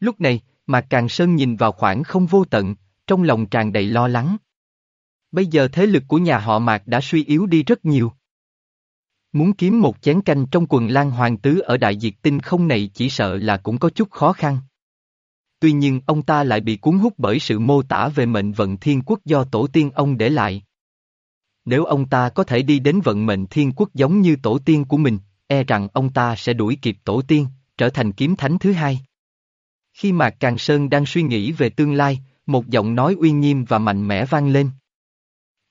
Lúc này, Mạc Càng Sơn nhìn vào khoảng không vô tận, trong lòng tràn đầy lo lắng. Bây giờ thế lực của nhà họ Mạc đã suy yếu đi rất nhiều. Muốn kiếm một chén canh trong quần lan hoàng tứ ở đại diệt tinh không này chỉ sợ là cũng có chút khó khăn. Tuy nhiên ông ta lại bị cuốn hút bởi sự mô tả về mệnh vận thiên quốc do tổ tiên ông để lại. Nếu ông ta có thể đi đến vận mệnh thiên quốc giống như tổ tiên của mình, e rằng ông ta sẽ đuổi kịp tổ tiên, trở thành kiếm thánh thứ hai. Khi Mạc Càng Sơn đang suy nghĩ về tương lai, một giọng nói uy nghiêm và mạnh mẽ vang lên.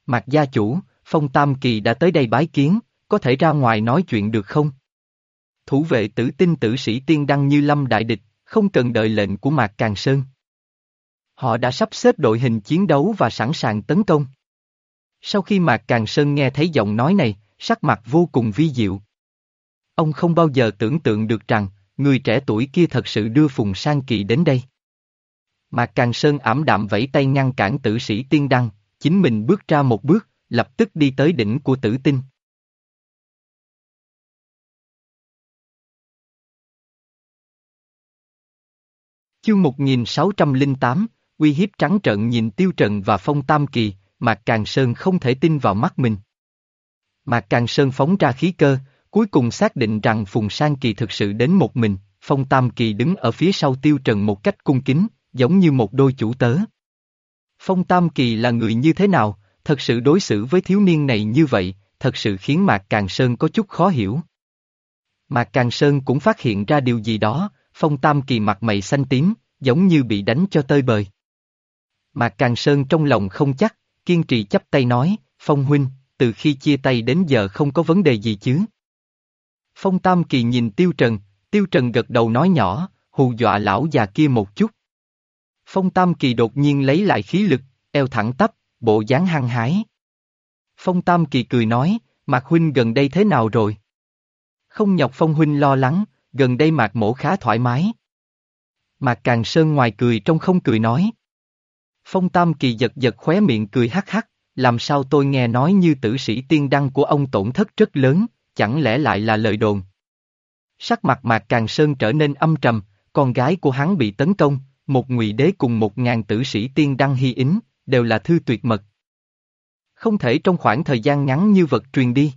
Mạc gia chủ, Phong Tam Kỳ đã tới đây bái kiến, có thể ra ngoài nói chuyện được không? Thủ vệ tử tinh tử sĩ tiên đăng như lâm đại địch, không cần đợi lệnh của Mạc Càng Sơn. Họ đã sắp xếp đội hình chiến đấu và sẵn sàng tấn công. Sau khi Mạc Càng Sơn nghe thấy giọng nói này, sắc mặt vô cùng vi diệu. Ông không bao giờ tưởng tượng được rằng, người trẻ tuổi kia thật sự đưa Phùng Sang Kỳ đến đây. Mạc Càng Sơn ảm đạm vẫy tay ngăn cản tử sĩ tiên đăng, chính mình bước ra một bước, lập tức đi tới đỉnh của tử tinh. Chương 1608, uy hiếp trắng trợn nhìn Tiêu Trần và Phong Tam Kỳ, Mạc Càng Sơn không thể tin vào mắt mình. Mạc Càng Sơn phóng ra khí cơ, cuối cùng xác định rằng Phùng Sang Kỳ thực sự đến một mình, Phong Tam Kỳ đứng ở phía sau Tiêu Trần một cách cung kính, giống như một đôi chủ tớ. Phong Tam Kỳ là người như thế nào, thật sự đối xử với thiếu niên này như vậy, thật sự khiến Mạc Càng Sơn có chút khó hiểu. Mạc Càng Sơn cũng phát hiện ra điều gì đó, Phong Tam Kỳ mặt mày xanh tím, giống như bị đánh cho tơi bời. Mạc Càng Sơn trong lòng không chắc, kiên trì chấp tay nói, Phong Huynh, từ khi chia tay đến giờ không có vấn đề gì chứ. Phong Tam Kỳ nhìn Tiêu Trần, Tiêu Trần gật đầu nói nhỏ, hù dọa lão già kia một chút. Phong Tam Kỳ đột nhiên lấy lại khí lực, eo thẳng tắp, bộ dáng hăng hái. Phong Tam Kỳ cười nói, Mạc Huynh gần đây thế nào rồi? Không nhọc Phong Huynh lo lắng, gần đây Mạc Mổ khá thoải mái. Mạc Càng Sơn ngoài cười trong không cười nói. Phong Tam Kỳ giật giật khóe miệng cười hắc hắc, làm sao tôi nghe nói như tử sĩ tiên đăng của ông tổn thất rất lớn, chẳng lẽ lại là lời đồn. Sắc mặt Mạc Càng Sơn trở nên âm trầm, con gái của hắn bị tấn công, một ngụy đế cùng một ngàn tử sĩ tiên đăng hy ính, đều là thư tuyệt mật. Không thể trong khoảng thời gian ngắn như vật truyền đi.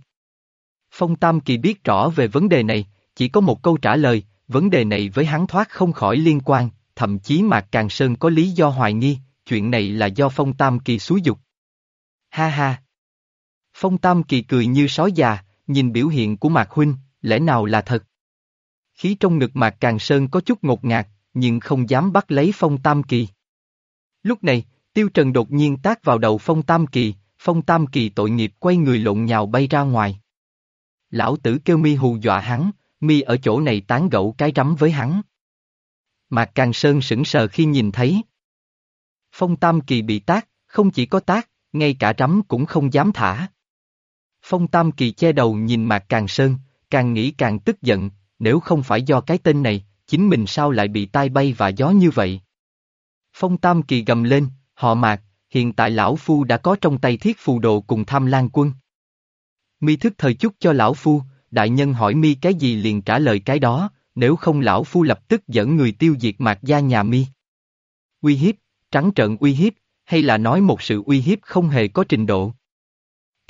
Phong Tam Kỳ biết rõ về vấn đề này, chỉ có một câu trả lời, vấn đề này với hắn thoát không khỏi liên quan, thậm chí Mạc Càng Sơn có lý do hoài nghi, chuyện này là do Phong Tam Kỳ xúi dục. Ha ha! Phong Tam Kỳ cười như sói già, nhìn biểu hiện của Mạc Huynh, lẽ nào là thật? Khí trong ngực Mạc Càng Sơn có chút ngột ngạt, nhưng không dám bắt lấy Phong Tam Kỳ. Lúc này, Tiêu Trần đột nhiên tác vào đầu Phong Tam Kỳ, Phong Tam Kỳ tội nghiệp quay người lộn nhào bay ra ngoài. Lão tử kêu mi hù dọa hắn, mi ở chỗ này tán gẫu cái rắm với hắn. Mạc Càng Sơn sững sờ khi nhìn thấy. Phong Tam Kỳ bị tác, không chỉ có tác, ngay cả rắm cũng không dám thả. Phong Tam Kỳ che đầu nhìn Mạc Càng Sơn, càng nghĩ càng tức giận, nếu không phải do cái tên này, chính mình sao lại bị tai bay và gió như vậy? Phong Tam Kỳ gầm lên, họ Mạc, hiện tại lão phu đã có trong tay thiết phù đồ cùng tham lan quân. Mi thức thời chút cho lão phu, đại nhân hỏi mi cái gì liền trả lời cái đó, nếu không lão phu lập tức dẫn người tiêu diệt mạc gia nhà mi. Uy hiếp, trắng trợn uy hiếp, hay là nói một sự uy hiếp không hề có trình độ.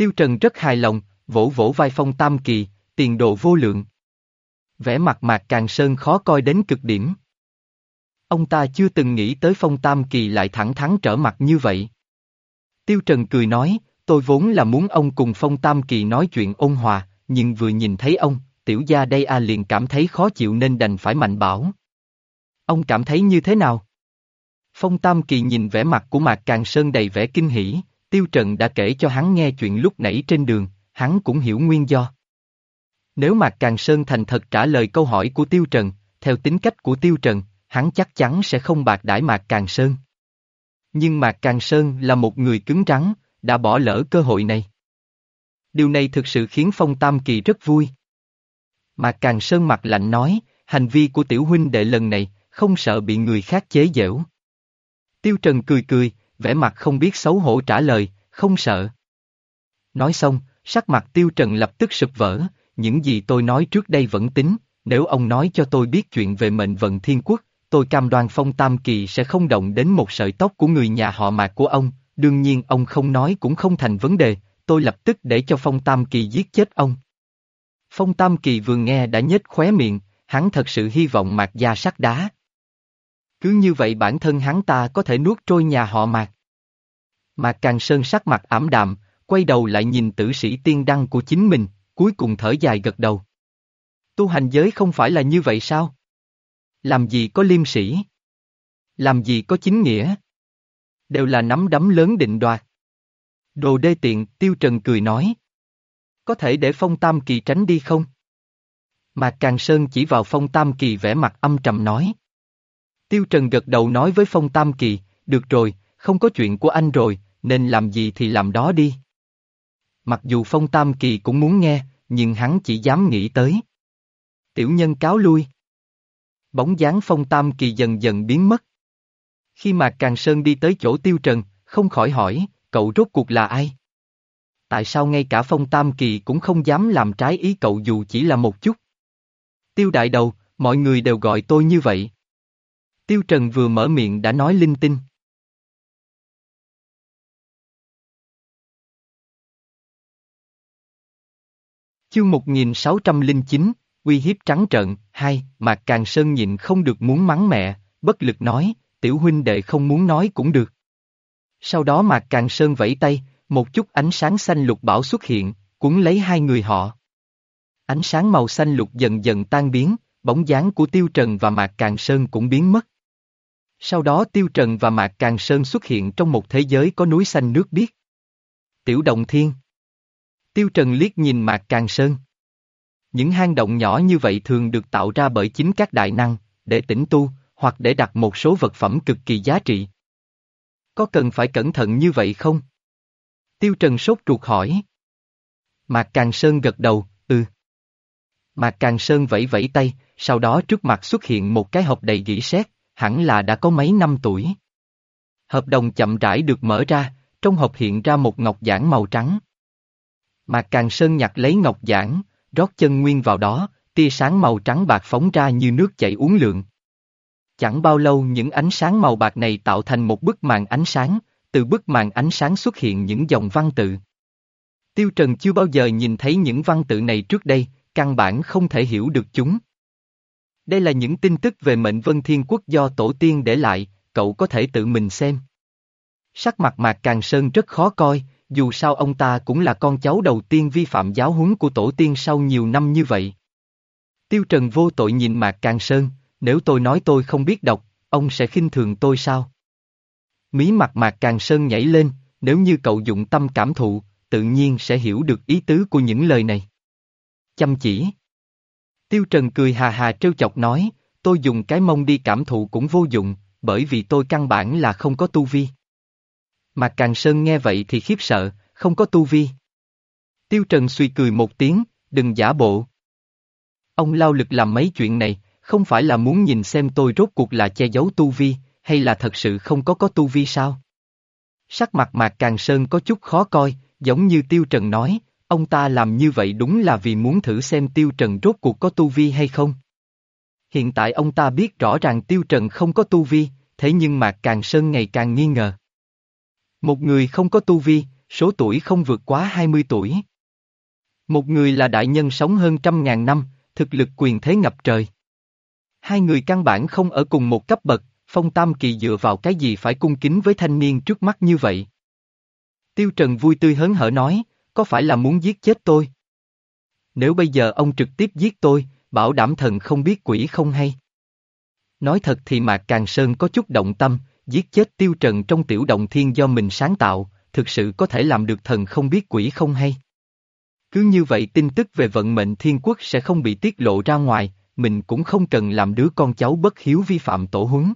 Tiêu Trần rất hài lòng, vỗ vỗ vai phong tam kỳ, tiền độ vô lượng. Vẻ mặt mạc càng sơn khó coi đến cực điểm. Ông ta chưa từng nghĩ tới phong tam kỳ lại thẳng thắn trở mặt như vậy. Tiêu Trần cười nói, tôi vốn là muốn ông cùng phong tam kỳ nói chuyện ôn hòa, nhưng vừa nhìn thấy ông, tiểu gia đây a liền cảm thấy khó chịu nên đành phải mạnh bảo. Ông cảm thấy như thế nào? Phong Tam Kỳ nhìn vẻ mặt của Mạc Càng Sơn đầy vẻ kinh hỉ, Tiêu Trần đã kể cho hắn nghe chuyện lúc nãy trên đường, hắn cũng hiểu nguyên do. Nếu Mạc Càng Sơn thành thật trả lời câu hỏi của Tiêu Trần, theo tính cách của Tiêu Trần, hắn chắc chắn sẽ không bạc đãi Mạc Càng Sơn. Nhưng Mạc Càng Sơn là một người cứng rắn, đã bỏ lỡ cơ hội này. Điều này thực sự khiến Phong Tam Kỳ rất vui. Mạc càng sơn mặt lạnh nói, hành vi của tiểu huynh đệ lần này, không sợ bị người khác chế giễu. Tiêu Trần cười cười, vẻ mặt không biết xấu hổ trả lời, không sợ. Nói xong, sắc mặt Tiêu Trần lập tức sụp vỡ, những gì tôi nói trước đây vẫn tính, nếu ông nói cho tôi biết chuyện về mệnh vận thiên quốc, tôi cam đoan phong tam kỳ sẽ không động đến một sợi tóc của người nhà họ mạc của ông, đương nhiên ông không nói cũng không thành vấn đề, tôi lập tức để cho phong tam kỳ giết chết ông. Phong tam kỳ vừa nghe đã nhếch khóe miệng, hắn thật sự hy vọng mạc gia sắt đá. Cứ như vậy bản thân hắn ta có thể nuốt trôi nhà họ mạc. Mạc Càng Sơn sắc mặt ảm đạm, quay đầu lại nhìn tử sĩ tiên đăng của chính mình, cuối cùng thở dài gật đầu. Tu hành giới không phải là như vậy sao? Làm gì có liêm sĩ? Làm gì có chính nghĩa? Đều là nắm đấm lớn định đoạt. Đồ đê tiện, Tiêu Trần cười nói. Có thể để Phong Tam Kỳ tránh đi không? Mạc Càng Sơn chỉ vào Phong Tam Kỳ vẻ mặt âm trầm nói. Tiêu Trần gật đầu nói với Phong Tam Kỳ, được rồi, không có chuyện của anh rồi, nên làm gì thì làm đó đi. Mặc dù Phong Tam Kỳ cũng muốn nghe, nhưng hắn chỉ dám nghĩ tới. Tiểu nhân cáo lui. Bóng dáng Phong Tam Kỳ dần dần biến mất. Khi mà Càng Sơn đi tới chỗ Tiêu Trần, không khỏi hỏi, cậu rốt cuộc là ai? Tại sao ngay cả Phong Tam Kỳ cũng không dám làm trái ý cậu dù chỉ là một chút? Tiêu đại đầu, mọi người đều gọi tôi như vậy. Tiêu Trần vừa mở miệng đã nói linh tinh. Chương 1609, uy hiếp trắng trợn, hai, Mạc Càng Sơn nhịn không được muốn mắng mẹ, bất lực nói, tiểu huynh đệ không muốn nói cũng được. Sau đó Mạc Càng Sơn vẫy tay, một chút ánh sáng xanh lục bảo xuất hiện, cuốn lấy hai người họ. Ánh sáng màu xanh lục dần dần tan biến, bóng dáng của Tiêu Trần và Mạc Càng Sơn cũng biến mất. Sau đó Tiêu Trần và Mạc Càng Sơn xuất hiện trong một thế giới có núi xanh nước biếc. Tiểu đồng Thiên Tiêu Trần liếc nhìn Mạc Càng Sơn. Những hang động nhỏ như vậy thường được tạo ra bởi chính các đại năng, để tĩnh tu, hoặc để đặt một số vật phẩm cực kỳ giá trị. Có cần phải cẩn thận như vậy không? Tiêu Trần sốt ruột hỏi. Mạc Càng Sơn gật đầu, ừ. Mạc Càng Sơn vẫy vẫy tay, sau đó trước mặt xuất hiện một cái hộp đầy gỉ sét, hẳn là đã có mấy năm tuổi. Hợp đồng chậm rãi được mở ra, trong hộp hiện ra một ngọc giản màu trắng. Mạc Càng Sơn nhặt lấy ngọc giản, rót chân nguyên vào đó, tia sáng màu trắng bạc phóng ra như nước chảy uốn lượn. Chẳng bao lâu những ánh sáng màu bạc này tạo thành một bức màn ánh sáng, từ bức màn ánh sáng xuất hiện những dòng văn tự. Tiêu Trần chưa bao giờ nhìn thấy những văn tự này trước đây, căn bản không thể hiểu được chúng. Đây là những tin tức về mệnh vân thiên quốc do tổ tiên để lại, cậu có thể tự mình xem. Sắc mặt Mạc Càng Sơn rất khó coi, dù sao ông ta cũng là con cháu đầu tiên vi phạm giáo huấn của tổ tiên sau nhiều năm như vậy. Tiêu Trần vô tội nhìn Mạc Càng Sơn, nếu tôi nói tôi không biết đọc, ông sẽ khinh thường tôi sao? Mí mặt Mạc Càng Sơn nhảy lên, nếu như cậu dụng tâm cảm thụ, tự nhiên sẽ hiểu được ý tứ của những lời này. Chăm chỉ. Tiêu Trần cười hà hà trêu chọc nói, tôi dùng cái mông đi cảm thụ cũng vô dụng, bởi vì tôi căn bản là không có tu vi. Mạc Càng Sơn nghe vậy thì khiếp sợ, không có tu vi. Tiêu Trần suy cười một tiếng, đừng giả bộ. Ông lao lực làm mấy chuyện này, không phải là muốn nhìn xem tôi rốt cuộc là che giấu tu vi, hay là thật sự không có có tu vi sao? Sắc mặt Mạc Càng Sơn có chút khó coi, giống như Tiêu Trần nói, ông ta làm như vậy đúng là vì muốn thử xem Tiêu Trần rốt cuộc có tu vi hay không. Hiện tại ông ta biết rõ ràng Tiêu Trần không có tu vi, thế nhưng Mạc Càng Sơn ngày càng nghi ngờ. Một người không có tu vi, số tuổi không vượt quá 20 tuổi. Một người là đại nhân sống hơn trăm ngàn năm, thực lực quyền thế ngập trời. Hai người căn bản không ở cùng một cấp bậc, Phong Tam Kỳ dựa vào cái gì phải cung kính với thanh niên trước mắt như vậy. Tiêu Trần vui tươi hớn hở nói, có phải là muốn giết chết tôi? Nếu bây giờ ông trực tiếp giết tôi, bảo đảm thần không biết quỷ không hay. Nói thật thì Mạc Càng Sơn có chút động tâm, giết chết Tiêu Trần trong tiểu động thiên do mình sáng tạo, thực sự có thể làm được thần không biết quỷ không hay. Cứ như vậy tin tức về vận mệnh thiên quốc sẽ không bị tiết lộ ra ngoài, mình cũng không cần làm đứa con cháu bất hiếu vi phạm tổ huấn.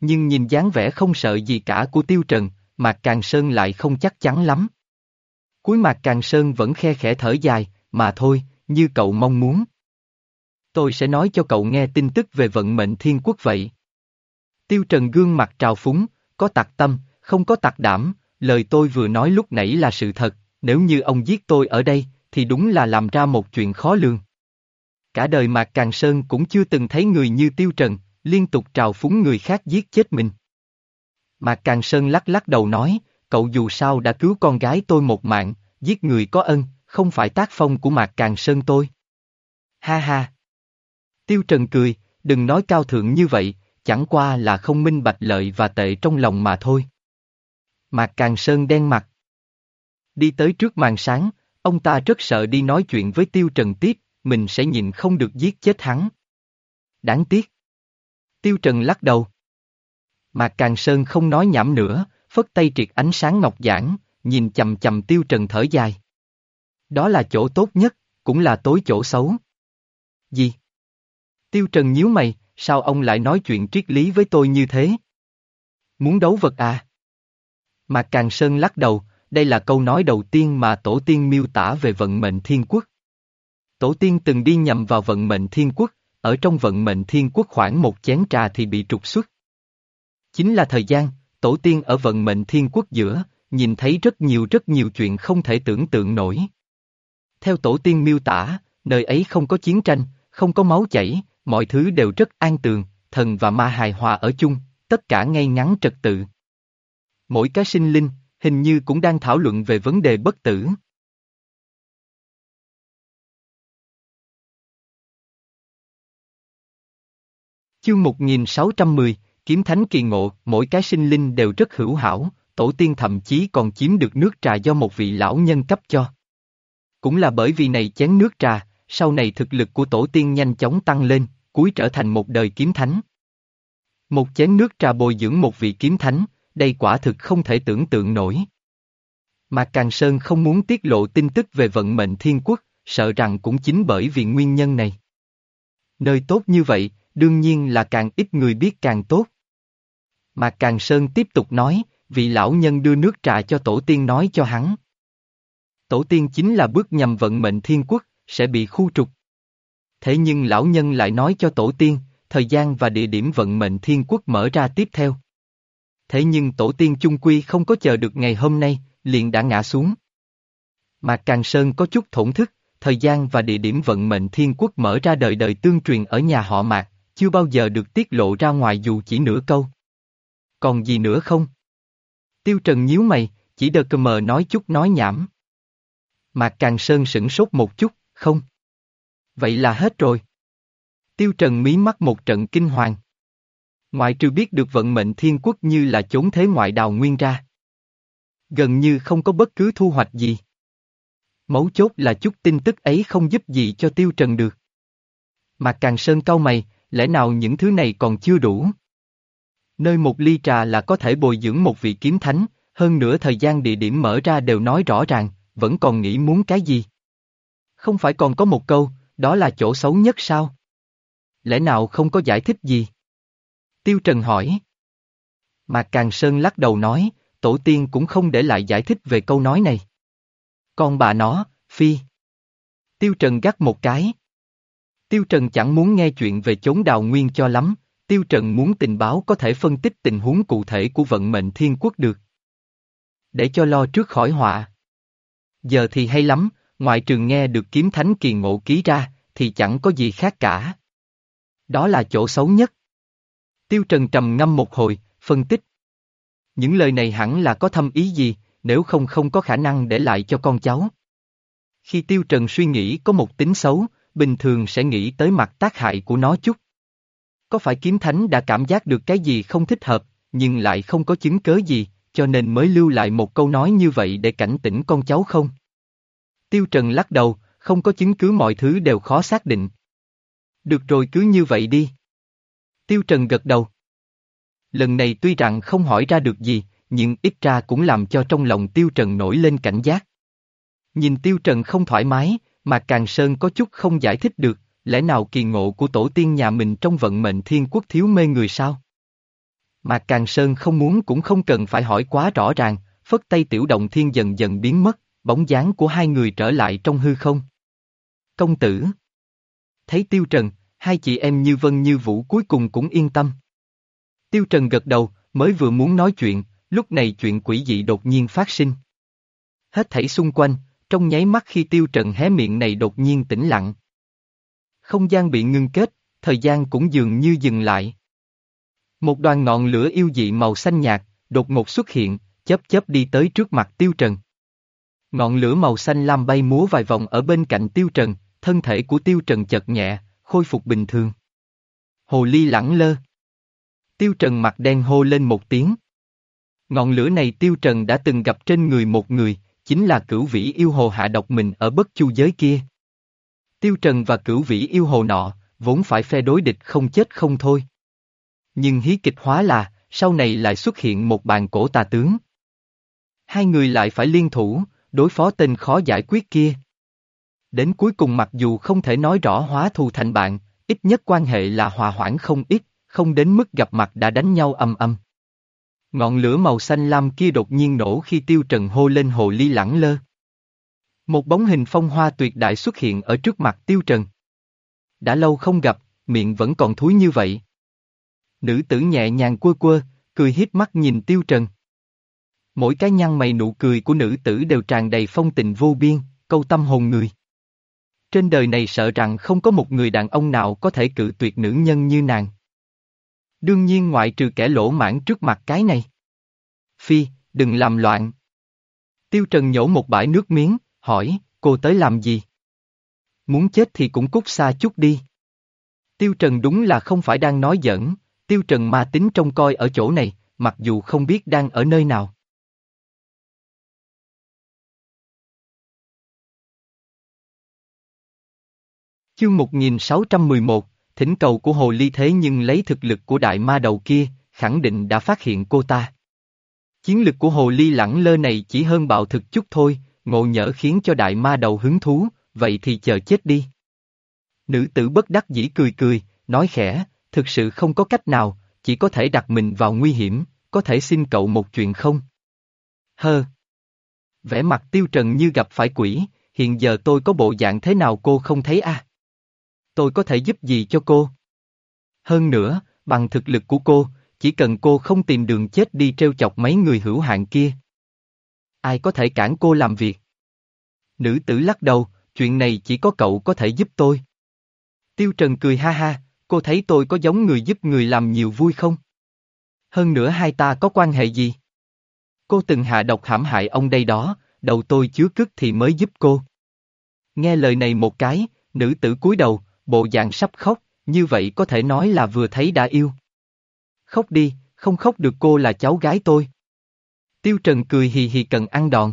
Nhưng nhìn dáng vẻ không sợ gì cả của Tiêu Trần, Mạc Càng Sơn lại không chắc chắn lắm. Cuối Mạc Càng Sơn vẫn khe khẽ thở dài, mà thôi, như cậu mong muốn. Tôi sẽ nói cho cậu nghe tin tức về vận mệnh thiên quốc vậy. Tiêu Trần gương mặt trào phúng, có tạc tâm, không có tạc đảm, lời tôi vừa nói lúc nãy là sự thật, nếu như ông giết tôi ở đây, thì đúng là làm ra một chuyện khó lường. Cả đời Mạc Càng Sơn cũng chưa từng thấy người như Tiêu Trần, liên tục trào phúng người khác giết chết mình. Mạc Càng Sơn lắc lắc đầu nói, cậu dù sao đã cứu con gái tôi một mạng, giết người có ân, không phải tác phong của Mạc Càng Sơn tôi. Ha ha! Tiêu Trần cười, đừng nói cao thượng như vậy, chẳng qua là không minh bạch lợi và tệ trong lòng mà thôi. Mạc Càng Sơn đen mặt. Đi tới trước màn sáng, ông ta rất sợ đi nói chuyện với Tiêu Trần tiếp, mình sẽ nhìn không được giết chết hắn. Đáng tiếc. Tiêu Trần lắc đầu. Mạc Càng Sơn không nói nhảm nữa, phất tay triệt ánh sáng ngọc giản, nhìn chầm chầm Tiêu Trần thở dài. Đó là chỗ tốt nhất, cũng là tối chỗ xấu. Gì? Tiêu Trần nhíu mày, sao ông lại nói chuyện triết lý với tôi như thế? Muốn đấu vật à? Mạc Càng Sơn lắc đầu, đây là câu nói đầu tiên mà Tổ tiên miêu tả về vận mệnh thiên quốc. Tổ tiên từng đi nhầm vào vận mệnh thiên quốc, ở trong vận mệnh thiên quốc khoảng một chén trà thì bị trục xuất. Chính là thời gian, tổ tiên ở vận mệnh thiên quốc giữa, nhìn thấy rất nhiều rất nhiều chuyện không thể tưởng tượng nổi. Theo tổ tiên miêu tả, nơi ấy không có chiến tranh, không có máu chảy, mọi thứ đều rất an tường, thần và ma hài hòa ở chung, tất cả ngay ngắn trật tự. Mỗi cái sinh linh, hình như cũng đang thảo luận về vấn đề bất tử. Chương 1610, Kiếm Thánh Kỳ Ngộ, mỗi cái sinh linh đều rất hữu hảo, tổ tiên thậm chí còn chiếm được nước trà do một vị lão nhân cấp cho. Cũng là bởi vì này chén nước trà, sau này thực lực của tổ tiên nhanh chóng tăng lên, cuối trở thành một đời kiếm thánh. Một chén nước trà bồi dưỡng một vị kiếm thánh, đây quả thực không thể tưởng tượng nổi. Mà Càng Sơn không muốn tiết lộ tin tức về vận mệnh thiên quốc, sợ rằng cũng chính bởi vì nguyên nhân này. Nơi tốt như vậy, đương nhiên là càng ít người biết càng tốt. Mà Càng Sơn tiếp tục nói, vị lão nhân đưa nước trà cho tổ tiên nói cho hắn. Tổ tiên chính là bước nhầm vận mệnh thiên quốc, sẽ bị khu trục. Thế nhưng lão nhân lại nói cho tổ tiên, thời gian và địa điểm vận mệnh thiên quốc mở ra tiếp theo. Thế nhưng tổ tiên chung quy không có chờ được ngày hôm nay, liền đã ngã xuống. Mạc Càng Sơn có chút thổn thức, thời gian và địa điểm vận mệnh thiên quốc mở ra đời đời tương truyền ở nhà họ Mạc, chưa bao giờ được tiết lộ ra ngoài dù chỉ nửa câu. Còn gì nữa không? Tiêu Trần nhíu mày, chỉ đờ cơ mờ nói chút nói nhảm. Mạc Càng Sơn sửng sốt một chút, không. Vậy là hết rồi. Tiêu Trần mí mắt một trận kinh hoàng. Ngoại trừ biết được vận mệnh thiên quốc như là chốn thế ngoại đào nguyên ra. Gần như không có bất cứ thu hoạch gì. Mấu chốt là chút tin tức ấy không giúp gì cho Tiêu Trần được. mà Càng Sơn cau mày, lẽ nào những thứ này còn chưa đủ? Nơi một ly trà là có thể bồi dưỡng một vị kiếm thánh, hơn nữa thời gian địa điểm mở ra đều nói rõ ràng, vẫn còn nghĩ muốn cái gì? Không phải còn có một câu, đó là chỗ xấu nhất sao? Lẽ nào không có giải thích gì? Tiêu Trần hỏi. Mạc Càng Sơn lắc đầu nói, tổ tiên cũng không để lại giải thích về câu nói này. Con bà nó, Phi. Tiêu Trần gắt một cái. Tiêu Trần chẳng muốn nghe chuyện về chốn đào nguyên cho lắm, Tiêu Trần muốn tình báo có thể phân tích tình huống cụ thể của vận mệnh thiên quốc được. Để cho lo trước khỏi họa. Giờ thì hay lắm, ngoại trường nghe được kiếm thánh kỳ ngộ ký ra, thì chẳng có gì khác cả. Đó là chỗ xấu nhất. Tiêu Trần trầm ngâm một hồi, phân tích. Những lời này hẳn là có thâm ý gì, nếu không không có khả năng để lại cho con cháu. Khi Tiêu Trần suy nghĩ có một tính xấu, bình thường sẽ nghĩ tới mặt tác hại của nó chút. Có phải kiếm thánh đã cảm giác được cái gì không thích hợp, nhưng lại không có chứng cớ gì, cho nên mới lưu lại một câu nói như vậy để cảnh tỉnh con cháu không? Tiêu Trần lắc đầu, không có chứng cứ mọi thứ đều khó xác định. Được rồi cứ như vậy đi. Tiêu Trần gật đầu. Lần này tuy rằng không hỏi ra được gì, nhưng ít ra cũng làm cho trong lòng Tiêu Trần nổi lên cảnh giác. Nhìn Tiêu Trần không thoải mái, mà Càng Sơn có chút không giải thích được, lẽ nào kỳ ngộ của tổ tiên nhà mình trong vận mệnh thiên quốc thiếu mê người sao? Mà Càng Sơn không muốn cũng không cần phải hỏi quá rõ ràng, phất tay tiểu động thiên dần dần biến mất, bóng dáng của hai người trở lại trong hư không. Công tử Thấy Tiêu Trần, hai chị em như vân như vũ cuối cùng cũng yên tâm. Tiêu Trần gật đầu, mới vừa muốn nói chuyện, lúc này chuyện quỷ dị đột nhiên phát sinh. Hết thảy xung quanh, trong nháy mắt khi Tiêu Trần hé miệng này đột nhiên tĩnh lặng. Không gian bị ngưng kết, thời gian cũng dường như dừng lại. Một đoàn ngọn lửa yêu dị màu xanh nhạt, đột ngột xuất hiện, chớp chớp đi tới trước mặt Tiêu Trần. Ngọn lửa màu xanh lam bay múa vài vòng ở bên cạnh Tiêu Trần, thân thể của Tiêu Trần chật nhẹ, khôi phục bình thường. Hồ ly lẳng lơ. Tiêu Trần mặt đen hô lên một tiếng. Ngọn lửa này Tiêu Trần đã từng gặp trên người một người, chính là cửu vĩ yêu hồ hạ độc mình ở bất chu giới kia. Tiêu Trần và cửu vĩ yêu hồ nọ, vốn phải phe đối địch không chết không thôi. Nhưng hí kịch hóa là, sau này lại xuất hiện một bàn cổ tà tướng. Hai người lại phải liên thủ, đối phó tên khó giải quyết kia. Đến cuối cùng mặc dù không thể nói rõ hóa thù thành bạn, ít nhất quan hệ là hòa hoãn không ít, không đến mức gặp mặt đã đánh nhau âm âm. Ngọn lửa màu xanh lam kia đột nhiên nổ khi tiêu trần hô lên hồ ly lẳng lơ. Một bóng hình phong hoa tuyệt đại xuất hiện ở trước mặt tiêu trần. Đã lâu không gặp, miệng vẫn còn thúi như vậy. Nữ tử nhẹ nhàng quơ quơ, cười hiếp mắt nhìn tiêu trần. Mỗi cái nhăn mày nụ cười của nữ tử đều tràn đầy phong tình vô biên, câu tâm hồn người. Trên đời này sợ rằng không có một người đàn ông nào có thể cự tuyệt nữ nhân như nàng. Đương nhiên ngoại trừ kẻ lỗ mãn trước mặt cái này. Phi, đừng làm loạn. Tiêu Trần nhổ một bãi nước miếng, hỏi, cô tới làm gì? Muốn chết thì cũng cút xa chút đi. Tiêu Trần đúng là không phải đang nói giỡn, Tiêu Trần ma tính trông coi ở chỗ này, mặc dù không biết đang ở nơi nào. Chương 1611, thỉnh cầu của Hồ Ly thế nhưng lấy thực lực của đại ma đầu kia, khẳng định đã phát hiện cô ta. Chiến lực của Hồ Ly lẳng lơ này chỉ hơn bạo thực chút thôi, ngộ nhỡ khiến cho đại ma đầu hứng thú, vậy thì chờ chết đi. Nữ tử bất đắc dĩ cười cười, nói khẽ, thực sự không có cách nào, chỉ có thể đặt mình vào nguy hiểm, có thể xin cậu một chuyện không? Hơ. Vẻ mặt tiêu trần như gặp phải quỷ, hiện giờ tôi có bộ dạng thế nào cô không thấy à? Tôi có thể giúp gì cho cô? Hơn nữa, bằng thực lực của cô, chỉ cần cô không tìm đường chết đi treo chọc mấy người hữu hạn kia. Ai có thể cản cô làm việc? Nữ tử lắc đầu, chuyện này chỉ có cậu có thể giúp tôi. Tiêu Trần cười ha ha, cô thấy tôi có giống người giúp người làm nhiều vui không? Hơn nữa hai ta có quan hệ gì? Cô từng hạ độc hãm hại ông đây đó, đầu tôi chứa cức thì mới giúp cô. Nghe lời này một cái, nữ tử cúi đầu, bộ dạng sắp khóc, như vậy có thể nói là vừa thấy đã yêu. Khóc đi, không khóc được cô là cháu gái tôi. Tiêu Trần cười hì hì cần ăn đòn.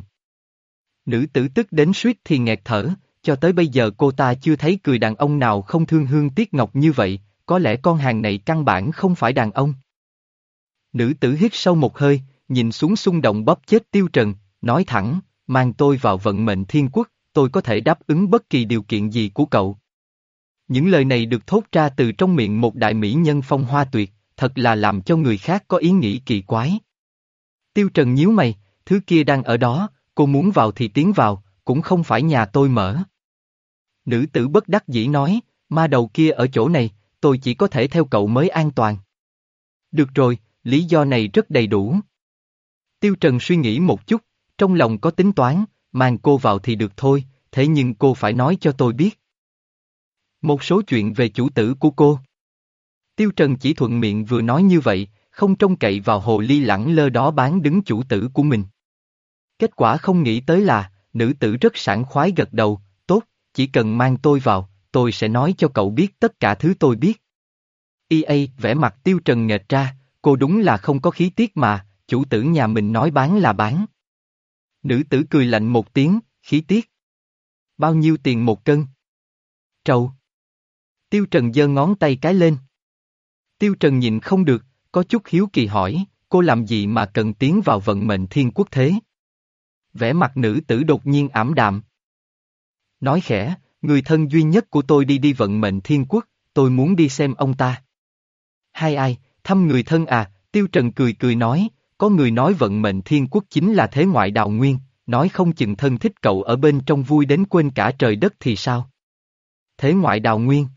Nữ tử tức đến suýt thì nghẹt thở, cho tới bây giờ cô ta chưa thấy cười đàn ông nào không thương hương tiếc ngọc như vậy, có lẽ con hàng này căn bản không phải đàn ông. Nữ tử hít sâu một hơi, nhìn xuống xung động bóp chết Tiêu Trần, nói thẳng, mang tôi vào vận mệnh thiên quốc, tôi có thể đáp ứng bất kỳ điều kiện gì của cậu. Những lời này được thốt ra từ trong miệng một đại mỹ nhân phong hoa tuyệt, thật là làm cho người khác có ý nghĩ kỳ quái. Tiêu Trần nhíu mày, thứ kia đang ở đó, cô muốn vào thì tiến vào, cũng không phải nhà tôi mở. Nữ tử bất đắc dĩ nói, ma đầu kia ở chỗ này, tôi chỉ có thể theo cậu mới an toàn. Được rồi, lý do này rất đầy đủ. Tiêu Trần suy nghĩ một chút, trong lòng có tính toán, mang cô vào thì được thôi, thế nhưng cô phải nói cho tôi biết. Một số chuyện về chủ tử của cô. Tiêu Trần chỉ thuận miệng vừa nói như vậy, không trông cậy vào hồ ly lẳng lơ đó bán đứng chủ tử của mình. Kết quả không nghĩ tới là, nữ tử rất sảng khoái gật đầu, tốt, chỉ cần mang tôi vào, tôi sẽ nói cho cậu biết tất cả thứ tôi biết. EA vẽ mặt Tiêu Trần nghệt ra, cô đúng là không có khí tiết mà, chủ tử nhà mình nói bán là bán. Nữ tử cười lạnh một tiếng, khí tiết. Bao nhiêu tiền một cân? Trâu. Tiêu Trần giơ ngón tay cái lên. Tiêu Trần nhìn không được, có chút hiếu kỳ hỏi, cô làm gì mà cần tiến vào vận mệnh thiên quốc thế? Vẻ mặt nữ tử đột nhiên ảm đạm. Nói khẽ, người thân duy nhất của tôi đi đi vận mệnh thiên quốc, tôi muốn đi xem ông ta. Hai ai, thăm người thân à, Tiêu Trần cười cười nói, có người nói vận mệnh thiên quốc chính là thế ngoại đào nguyên, nói không chừng thân thích cậu ở bên trong vui đến quên cả trời đất thì sao? Thế ngoại đào nguyên.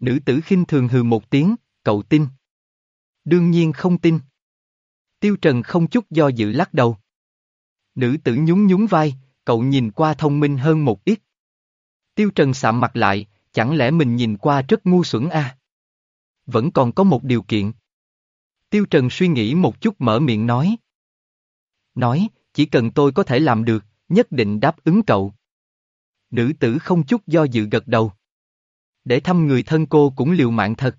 Nữ tử khinh thường hừ một tiếng, cậu tin. Đương nhiên không tin. Tiêu Trần không chút do dự lắc đầu. Nữ tử nhún nhún vai, cậu nhìn qua thông minh hơn một ít. Tiêu Trần sạm mặt lại, chẳng lẽ mình nhìn qua rất ngu xuẩn à? Vẫn còn có một điều kiện. Tiêu Trần suy nghĩ một chút mở miệng nói. Nói, chỉ cần tôi có thể làm được, nhất định đáp ứng cậu. Nữ tử không chút do dự gật đầu. Để thăm người thân cô cũng liều mạng thật.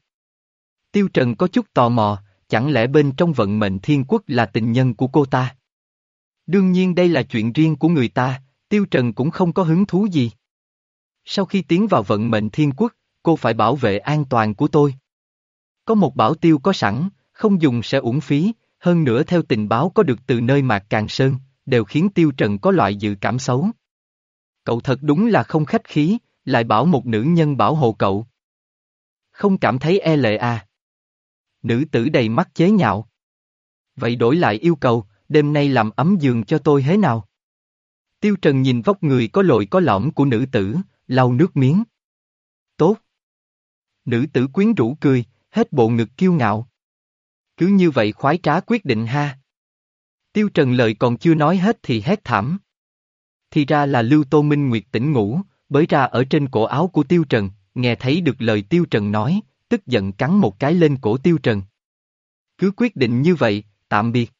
Tiêu Trần có chút tò mò, chẳng lẽ bên trong vận mệnh thiên quốc là tình nhân của cô ta? Đương nhiên đây là chuyện riêng của người ta, Tiêu Trần cũng không có hứng thú gì. Sau khi tiến vào vận mệnh thiên quốc, cô phải bảo vệ an toàn của tôi. Có một bảo tiêu có sẵn, không dùng sẽ uổng phí, hơn nữa theo tình báo có được từ nơi Mạc Càng Sơn, đều khiến Tiêu Trần có loại dự cảm xấu. Cậu thật đúng là không khách khí, lại bảo một nữ nhân bảo hộ cậu. Không cảm thấy e lệ à? Nữ tử đầy mắt chế nhạo. Vậy đổi lại yêu cầu, đêm nay làm ấm giường cho tôi thế nào? Tiêu Trần nhìn vóc người có lội có lõm của nữ tử, lau nước miếng. Tốt. Nữ tử quyến rũ cười, hết bộ ngực kiêu ngạo. Cứ như vậy khoái trá quyết định ha. Tiêu Trần lời còn chưa nói hết thì hét thảm. Thì ra là Lưu Tô Minh Nguyệt tỉnh ngủ, bới ra ở trên cổ áo của Tiêu Trần, nghe thấy được lời Tiêu Trần nói, tức giận cắn một cái lên cổ Tiêu Trần. Cứ quyết định như vậy, tạm biệt.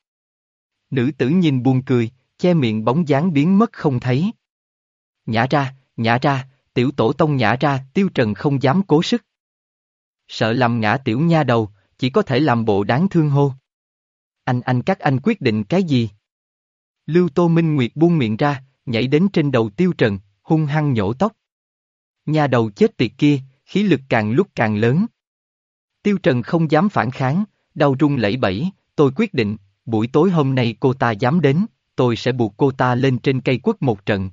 Nữ tử nhìn buồn cười, che miệng bóng dáng biến mất không thấy. Nhả ra, nhả ra, tiểu tổ tông nhả ra, Tiêu Trần không dám cố sức. Sợ làm ngã tiểu nha đầu, chỉ có thể làm bộ đáng thương hô. Anh anh các anh quyết định cái gì? Lưu Tô Minh Nguyệt buông miệng ra, nhảy đến trên đầu Tiêu Trần, hung hăng nhổ tóc. Nhà đầu chết tiệt kia, khí lực càng lúc càng lớn. Tiêu Trần không dám phản kháng, đau run lẩy bẩy, tôi quyết định, buổi tối hôm nay cô ta dám đến, tôi sẽ buộc cô ta lên trên cây quất một trận,